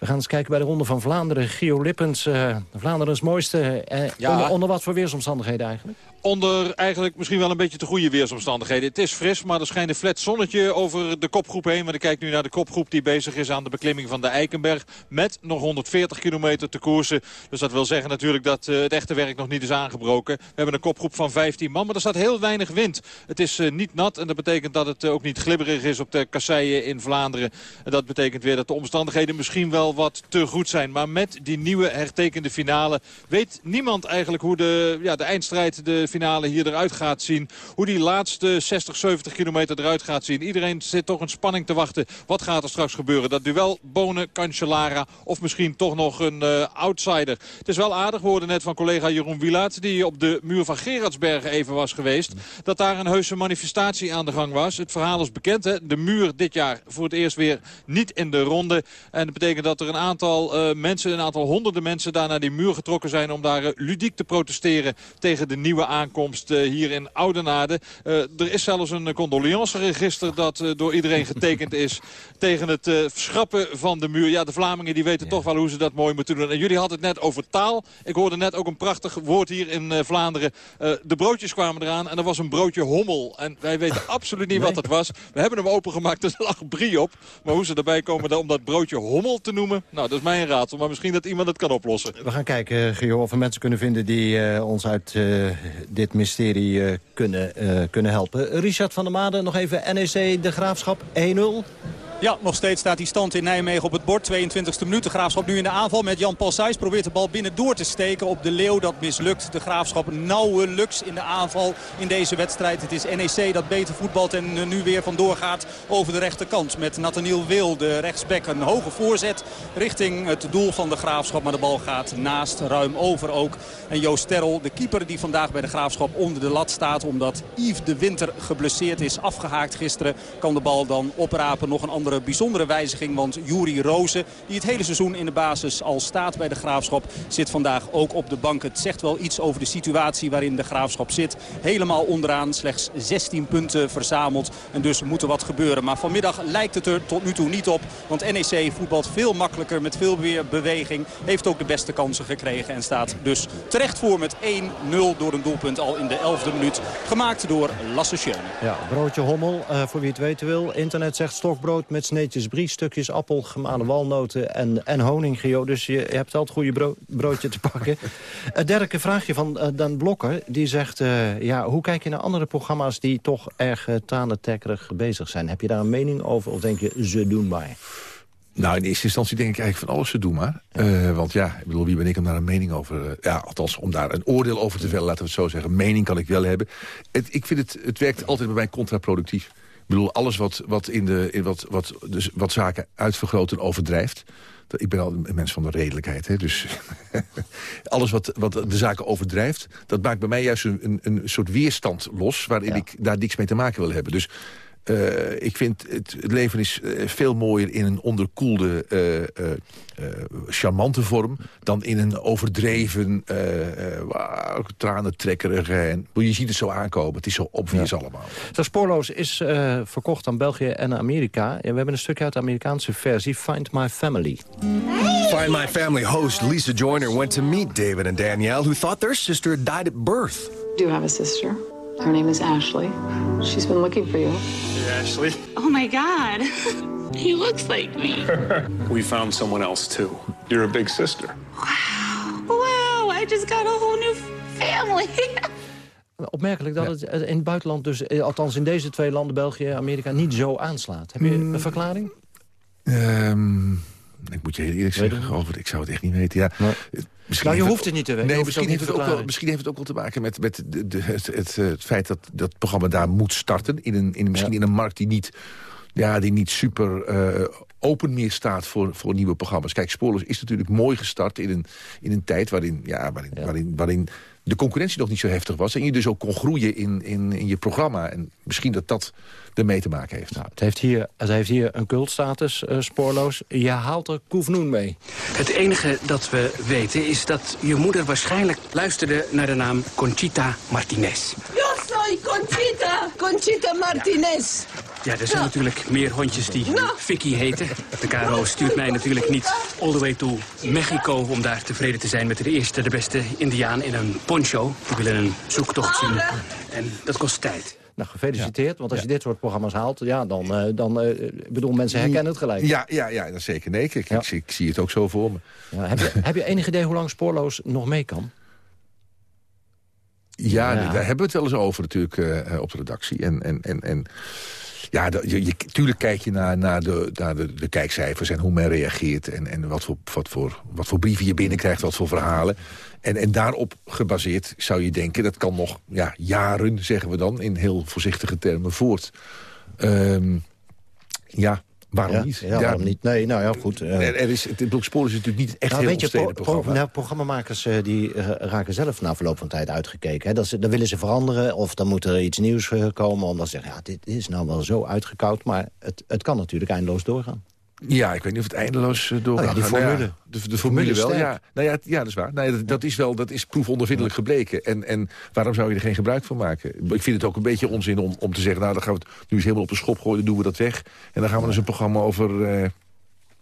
We gaan eens kijken bij de Ronde van Vlaanderen. Gio Lippens, eh Vlaanderens mooiste. eh, Ja. onder, onder wat voor weersomstandigheden eigenlijk? Onder eigenlijk misschien wel een beetje te goede weersomstandigheden. Het is fris, maar er schijnt een flat zonnetje over de kopgroep heen. Want ik kijk nu naar de kopgroep die bezig is aan de beklimming van de Eikenberg. Met nog 140 kilometer te koersen. Dus dat wil zeggen natuurlijk dat eh, het echte werk nog niet is aangebroken. We hebben een kopgroep van 15 man, maar er staat heel weinig wind. Het is eh, niet nat en dat betekent dat het eh, ook niet glibberig is op de kasseien in Vlaanderen. En dat betekent weer dat de omstandigheden misschien wel wat te goed zijn. Maar met die nieuwe hertekende finale weet niemand eigenlijk hoe de, ja, de eindstrijd, de finale hier eruit gaat zien. Hoe die laatste 60, 70 kilometer eruit gaat zien. Iedereen zit toch een spanning te wachten. Wat gaat er straks gebeuren? Dat duel Bonen, Cancellara of misschien toch nog een eh, outsider. Het is wel aardig, we hoorden net van collega Jeroen Wielaert... die op de muur van Gerardsbergen even was geweest... dat daar een heuse manifestatie aan de gang was. Het verhaal is bekend, hè? de muur dit jaar voor het eerst weer niet in de ronde. En dat betekent dat er een aantal eh, mensen, een aantal honderden mensen... daar naar die muur getrokken zijn om daar eh, ludiek te protesteren... tegen de nieuwe aankomst eh, hier in Oudenaarde. Eh, er is zelfs een condoleanceregister dat eh, door iedereen getekend is... tegen het schrappen van de muur. Ja, de Vlamingen die weten toch wel hoe ze dat mooi moeten doen. En jullie hadden het net over taal. Ik hoorde net ook een prachtig woord hier in Vlaanderen. De broodjes kwamen eraan en er was een broodje hommel. En wij weten absoluut niet wat dat was. We hebben hem opengemaakt, er lag brie op. Maar hoe ze erbij komen om dat broodje hommel te noemen... nou, dat is mij een raadsel. Maar misschien dat iemand het kan oplossen. We gaan kijken, Gio, of we mensen kunnen vinden die ons uit dit mysterie eh, kunnen, eh, kunnen helpen. Richard van der Made, nog even NEC De Graafschap 1-0. Ja, nog steeds staat die stand in Nijmegen op het bord. 22e minuut. De Graafschap nu in de aanval met Jan-Paul Sijs. Probeert de bal binnen door te steken op de Leeuw. Dat mislukt. De Graafschap nauwelijks in de aanval in deze wedstrijd. Het is NEC dat beter voetbalt en eh, nu weer vandoor gaat over de rechterkant. Met Nathaniel Wil, de rechtsback. Een hoge voorzet richting het doel van de Graafschap. Maar de bal gaat naast, ruim over ook. En Joost Terrel, de keeper die vandaag bij de Graafschap onder de lat staat. Omdat Yves de Winter geblesseerd is, afgehaakt gisteren. Kan de bal dan oprapen. Nog een andere bijzondere wijziging. Want Juri Rozen, die het hele seizoen in de basis al staat bij de Graafschap... zit vandaag ook op de bank. Het zegt wel iets over de situatie waarin de Graafschap zit. Helemaal onderaan, slechts 16 punten verzameld. En dus moet er wat gebeuren. Maar vanmiddag lijkt het er tot nu toe niet op. Want NEC voetbalt veel makkelijker met veel meer beweging. Heeft ook de beste kansen gekregen. En staat dus terecht voor met 1-0 door een doelpunt al in de 11e minuut. Gemaakt door Lasse Schöne. Ja, broodje hommel, eh, voor wie het weten wil. Internet zegt stokbrood met sneetjes brie, stukjes appel, gemalen walnoten en, en honing, Gio. Dus je, hebt het goede bro- broodje te pakken. Het derde vraagje van eh, Dan Blokker. Die zegt, eh, ja, hoe kijk je naar andere programma's die toch erg uh, bezig zijn? Heb je daar een mening over of denk je, ze doen maar? Nou, in eerste instantie denk ik eigenlijk van alles te doen maar. Uh, want ja, ik bedoel, wie ben ik om daar een mening over... Uh, ja, althans, om daar een oordeel over te vellen, laten we het zo zeggen. Mening kan ik wel hebben. Het, ik vind het, het werkt altijd bij mij contraproductief. Ik bedoel, alles wat, wat, in de, in wat, wat, dus wat zaken uitvergroot en overdrijft... Ik ben al een mens van de redelijkheid. Hè? Dus alles wat, wat de zaken overdrijft... dat maakt bij mij juist een, een, een soort weerstand los... waarin ja. ik daar niks mee te maken wil hebben. Dus Eh, ik vind het, het, leven is eh, veel mooier in een onderkoelde, uh, charmante vorm... dan in een overdreven, tranentrekkerige... En, je ziet het zo aankomen, het is zo obvious ja. allemaal. Zo spoorloos is verkocht aan België en Amerika. En we hebben een stukje uit de Amerikaanse versie, Find My Family. Find My Family host Lisa Joyner went to meet David and Danielle... who thought their sister died at birth. Do you have a sister? Her name is Ashley. She's been looking for you. Hey, Ashley. Oh my God. he looks like me. we found someone else too. You're a big sister. Wow. Wow, I just got a whole new family. Opmerkelijk dat het in het buitenland, dus eh, althans in deze twee landen, België en Amerika, niet zo aanslaat. Heb je een verklaring? Um, ik moet je heel eerlijk zeggen, over, ik zou het echt niet weten. Ja, Misschien nou, je hoeft het niet te weten. Nee, misschien heeft, het ook wel, misschien heeft het ook wel te maken met, met de, de, het, het, het, feit dat dat programma daar moet starten. In een, in, misschien in een markt die niet, ja, die niet super uh, open meer staat voor, voor nieuwe programma's. Kijk, Spoorloos is natuurlijk mooi gestart in een, in een tijd waarin, ja, waarin, ja. waarin, waarin de concurrentie nog niet zo heftig was. En je dus ook kon groeien in, in, in je programma. En misschien dat dat ermee te maken heeft. Nou, het, heeft hier, het heeft hier een cultstatus, uh, spoorloos. Je haalt er Koefnoen mee. Het enige dat we weten is dat je moeder waarschijnlijk luisterde naar de naam Conchita Martinez. Yo soy Conchita, Conchita Martinez. Ja, er zijn natuurlijk meer hondjes die Vicky heten. De KRO stuurt mij natuurlijk niet all the way to Mexico... om daar tevreden te zijn met de eerste, de beste indiaan in een poncho. Die willen een zoektocht zien. En dat kost tijd. Nou, gefeliciteerd, want als je dit soort programma's haalt... Ja, dan, uh, dan uh, bedoel, mensen herkennen het gelijk. Ja, ja, ja dat zeker. Nee, ik, ik, ik, zie het ook zo voor me. Ja, heb, je, heb je enig idee hoe lang Spoorloos nog mee kan? Ja, ja. daar hebben we het wel eens over natuurlijk uh, op de redactie. En, en, en, en ja, je, je, tuurlijk kijk je naar, naar, de, naar de, de kijkcijfers en hoe men reageert... en, en wat, voor, wat, voor, wat voor brieven je binnenkrijgt, wat voor verhalen. En, en daarop gebaseerd zou je denken... dat kan nog ja, jaren, zeggen we dan, in heel voorzichtige termen, voort. Um, ja, Waarom ja, niet? Ja, waarom niet? Nee, nou ja, goed. Uh, er, er is, het Spoor is natuurlijk niet echt nou, heel weet je, pro, programma. Nou, programmamakers uh, die uh, raken zelf na verloop van tijd uitgekeken. Hè. Dat ze, dan willen ze veranderen of dan moet er iets nieuws komen. Omdat ze zeggen, ja, dit is nou wel zo uitgekoud. Maar het, het kan natuurlijk eindeloos doorgaan. Ja, ik weet niet of het eindeloos uh, doorgaat. Oh ja, die formule. Nou ja, de, de, formule, wel, ja. Nou ja, ja, dat is waar. Nee, dat, dat, is wel, dat is proefondervindelijk gebleken. En, en waarom zou je er geen gebruik van maken? Ik vind het ook een beetje onzin om, om te zeggen... nou, dan gaan we het nu eens helemaal op de schop gooien, dan doen we dat weg. En dan gaan we dus een programma over... Uh,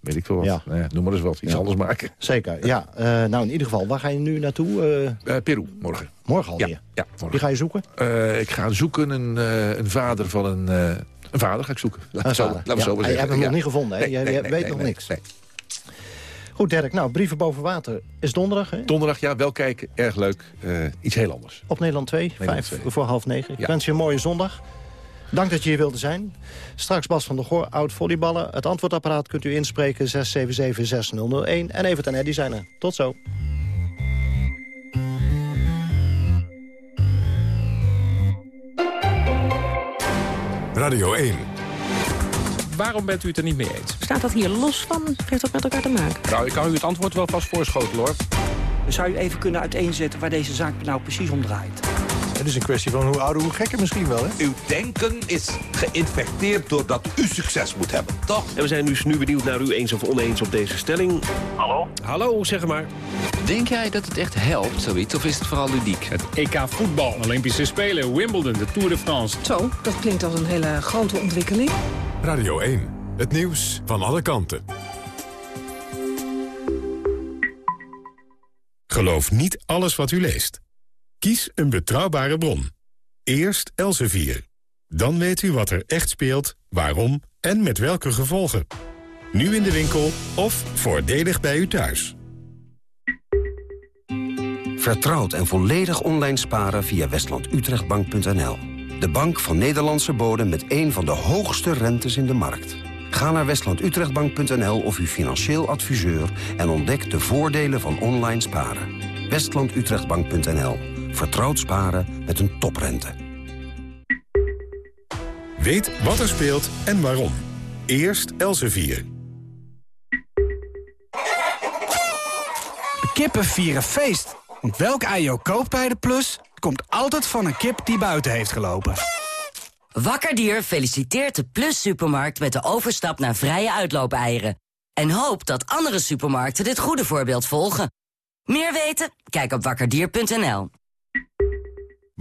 weet ik veel wat. Ja. Nou noem maar eens wat. Iets ja. anders maken. Zeker, ja. Uh, nou, in ieder geval, waar ga je nu naartoe? Uh, Peru, morgen. Morgen alweer? Ja, ja morgen. Wie ga je zoeken? ik ga zoeken een, een vader van een... Een vader ga ik zoeken. Laat zo, laten we ja, zo maar Je zeggen. hebt hem nog niet gevonden, hè? Nee, je, je nee, weet nee, nog niks. Goed, Dirk. Nou, Brieven boven water is donderdag, hè? Donderdag, ja, wel kijken. Erg leuk. Uh, iets heel anders. Op Nederland 2, Nederland 5 2. voor half negen. Ik Ja. wens je een mooie zondag. Dank dat je hier wilde zijn. Straks Bas van der Goor, oud volleyballen. Het antwoordapparaat kunt u inspreken 677-6001. En Evert en Eddy zijn er. Tot zo. Radio 1. Waarom bent u het er niet mee eens? Staat dat hier los van? Heeft dat met elkaar te maken? Nou, ik kan u het antwoord wel vast voorschotelen, hoor. Zou u even kunnen uiteenzetten waar deze zaak nou precies om draait? Het is een kwestie van hoe ouder, hoe gekker misschien wel, hè? Uw denken is geïnfecteerd doordat u succes moet hebben, toch? En we zijn dus nu benieuwd naar u eens of oneens op deze stelling. Hallo? Hallo, zeg maar. Denk jij dat het echt helpt, zoiets, of is het vooral ludiek? Het EK voetbal, Olympische Spelen, Wimbledon, de Tour de France. Zo, dat klinkt als een hele grote ontwikkeling. Radio 1. Het nieuws van alle kanten. Geloof niet alles wat u leest. Kies een betrouwbare bron. Eerst Elsevier. Dan weet u wat er echt speelt, waarom en met welke gevolgen. Nu in de winkel of voordelig bij u thuis. Vertrouwd en volledig online sparen via westlandutrechtbank.nl. De bank van Nederlandse bodem met een van de hoogste rentes in de markt. Ga naar westlandutrechtbank.nl of uw financieel adviseur... en ontdek de voordelen van online sparen. westlandutrechtbank.nl. Vertrouwd sparen met een toprente. Weet wat er speelt en waarom. Eerst Elsevier. Kippen vieren feest. Want welk ei je ook koopt bij de Plus... komt altijd van een kip die buiten heeft gelopen. Wakkerdier feliciteert de Plus Supermarkt met de overstap naar vrije uitloopeieren. En hoopt dat andere supermarkten dit goede voorbeeld volgen. Meer weten? Kijk op wakkerdier.nl.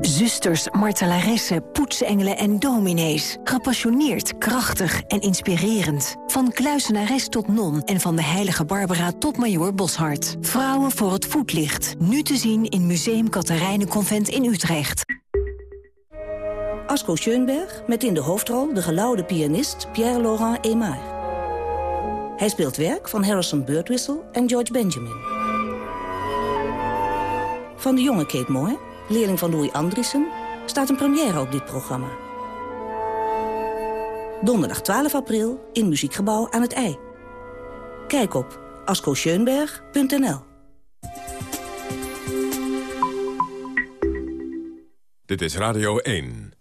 Zusters, martelaressen, poetsengelen en dominees. Gepassioneerd, krachtig en inspirerend. Van kluisenares tot non en van de heilige Barbara tot majoor Boshart. Vrouwen voor het voetlicht. Nu te zien in Museum Katharijnenconvent in Utrecht. Asko Schoenberg met in de hoofdrol de geloude pianist Pierre-Laurent Aimard. Hij speelt werk van Harrison Birtwistle en George Benjamin. Van de jonge Kate Moore, leerling van Louis Andriessen... staat een première op dit programma. Donderdag 12 april in Muziekgebouw aan het IJ. Kijk op ascoscheunberg.nl Dit is Radio 1.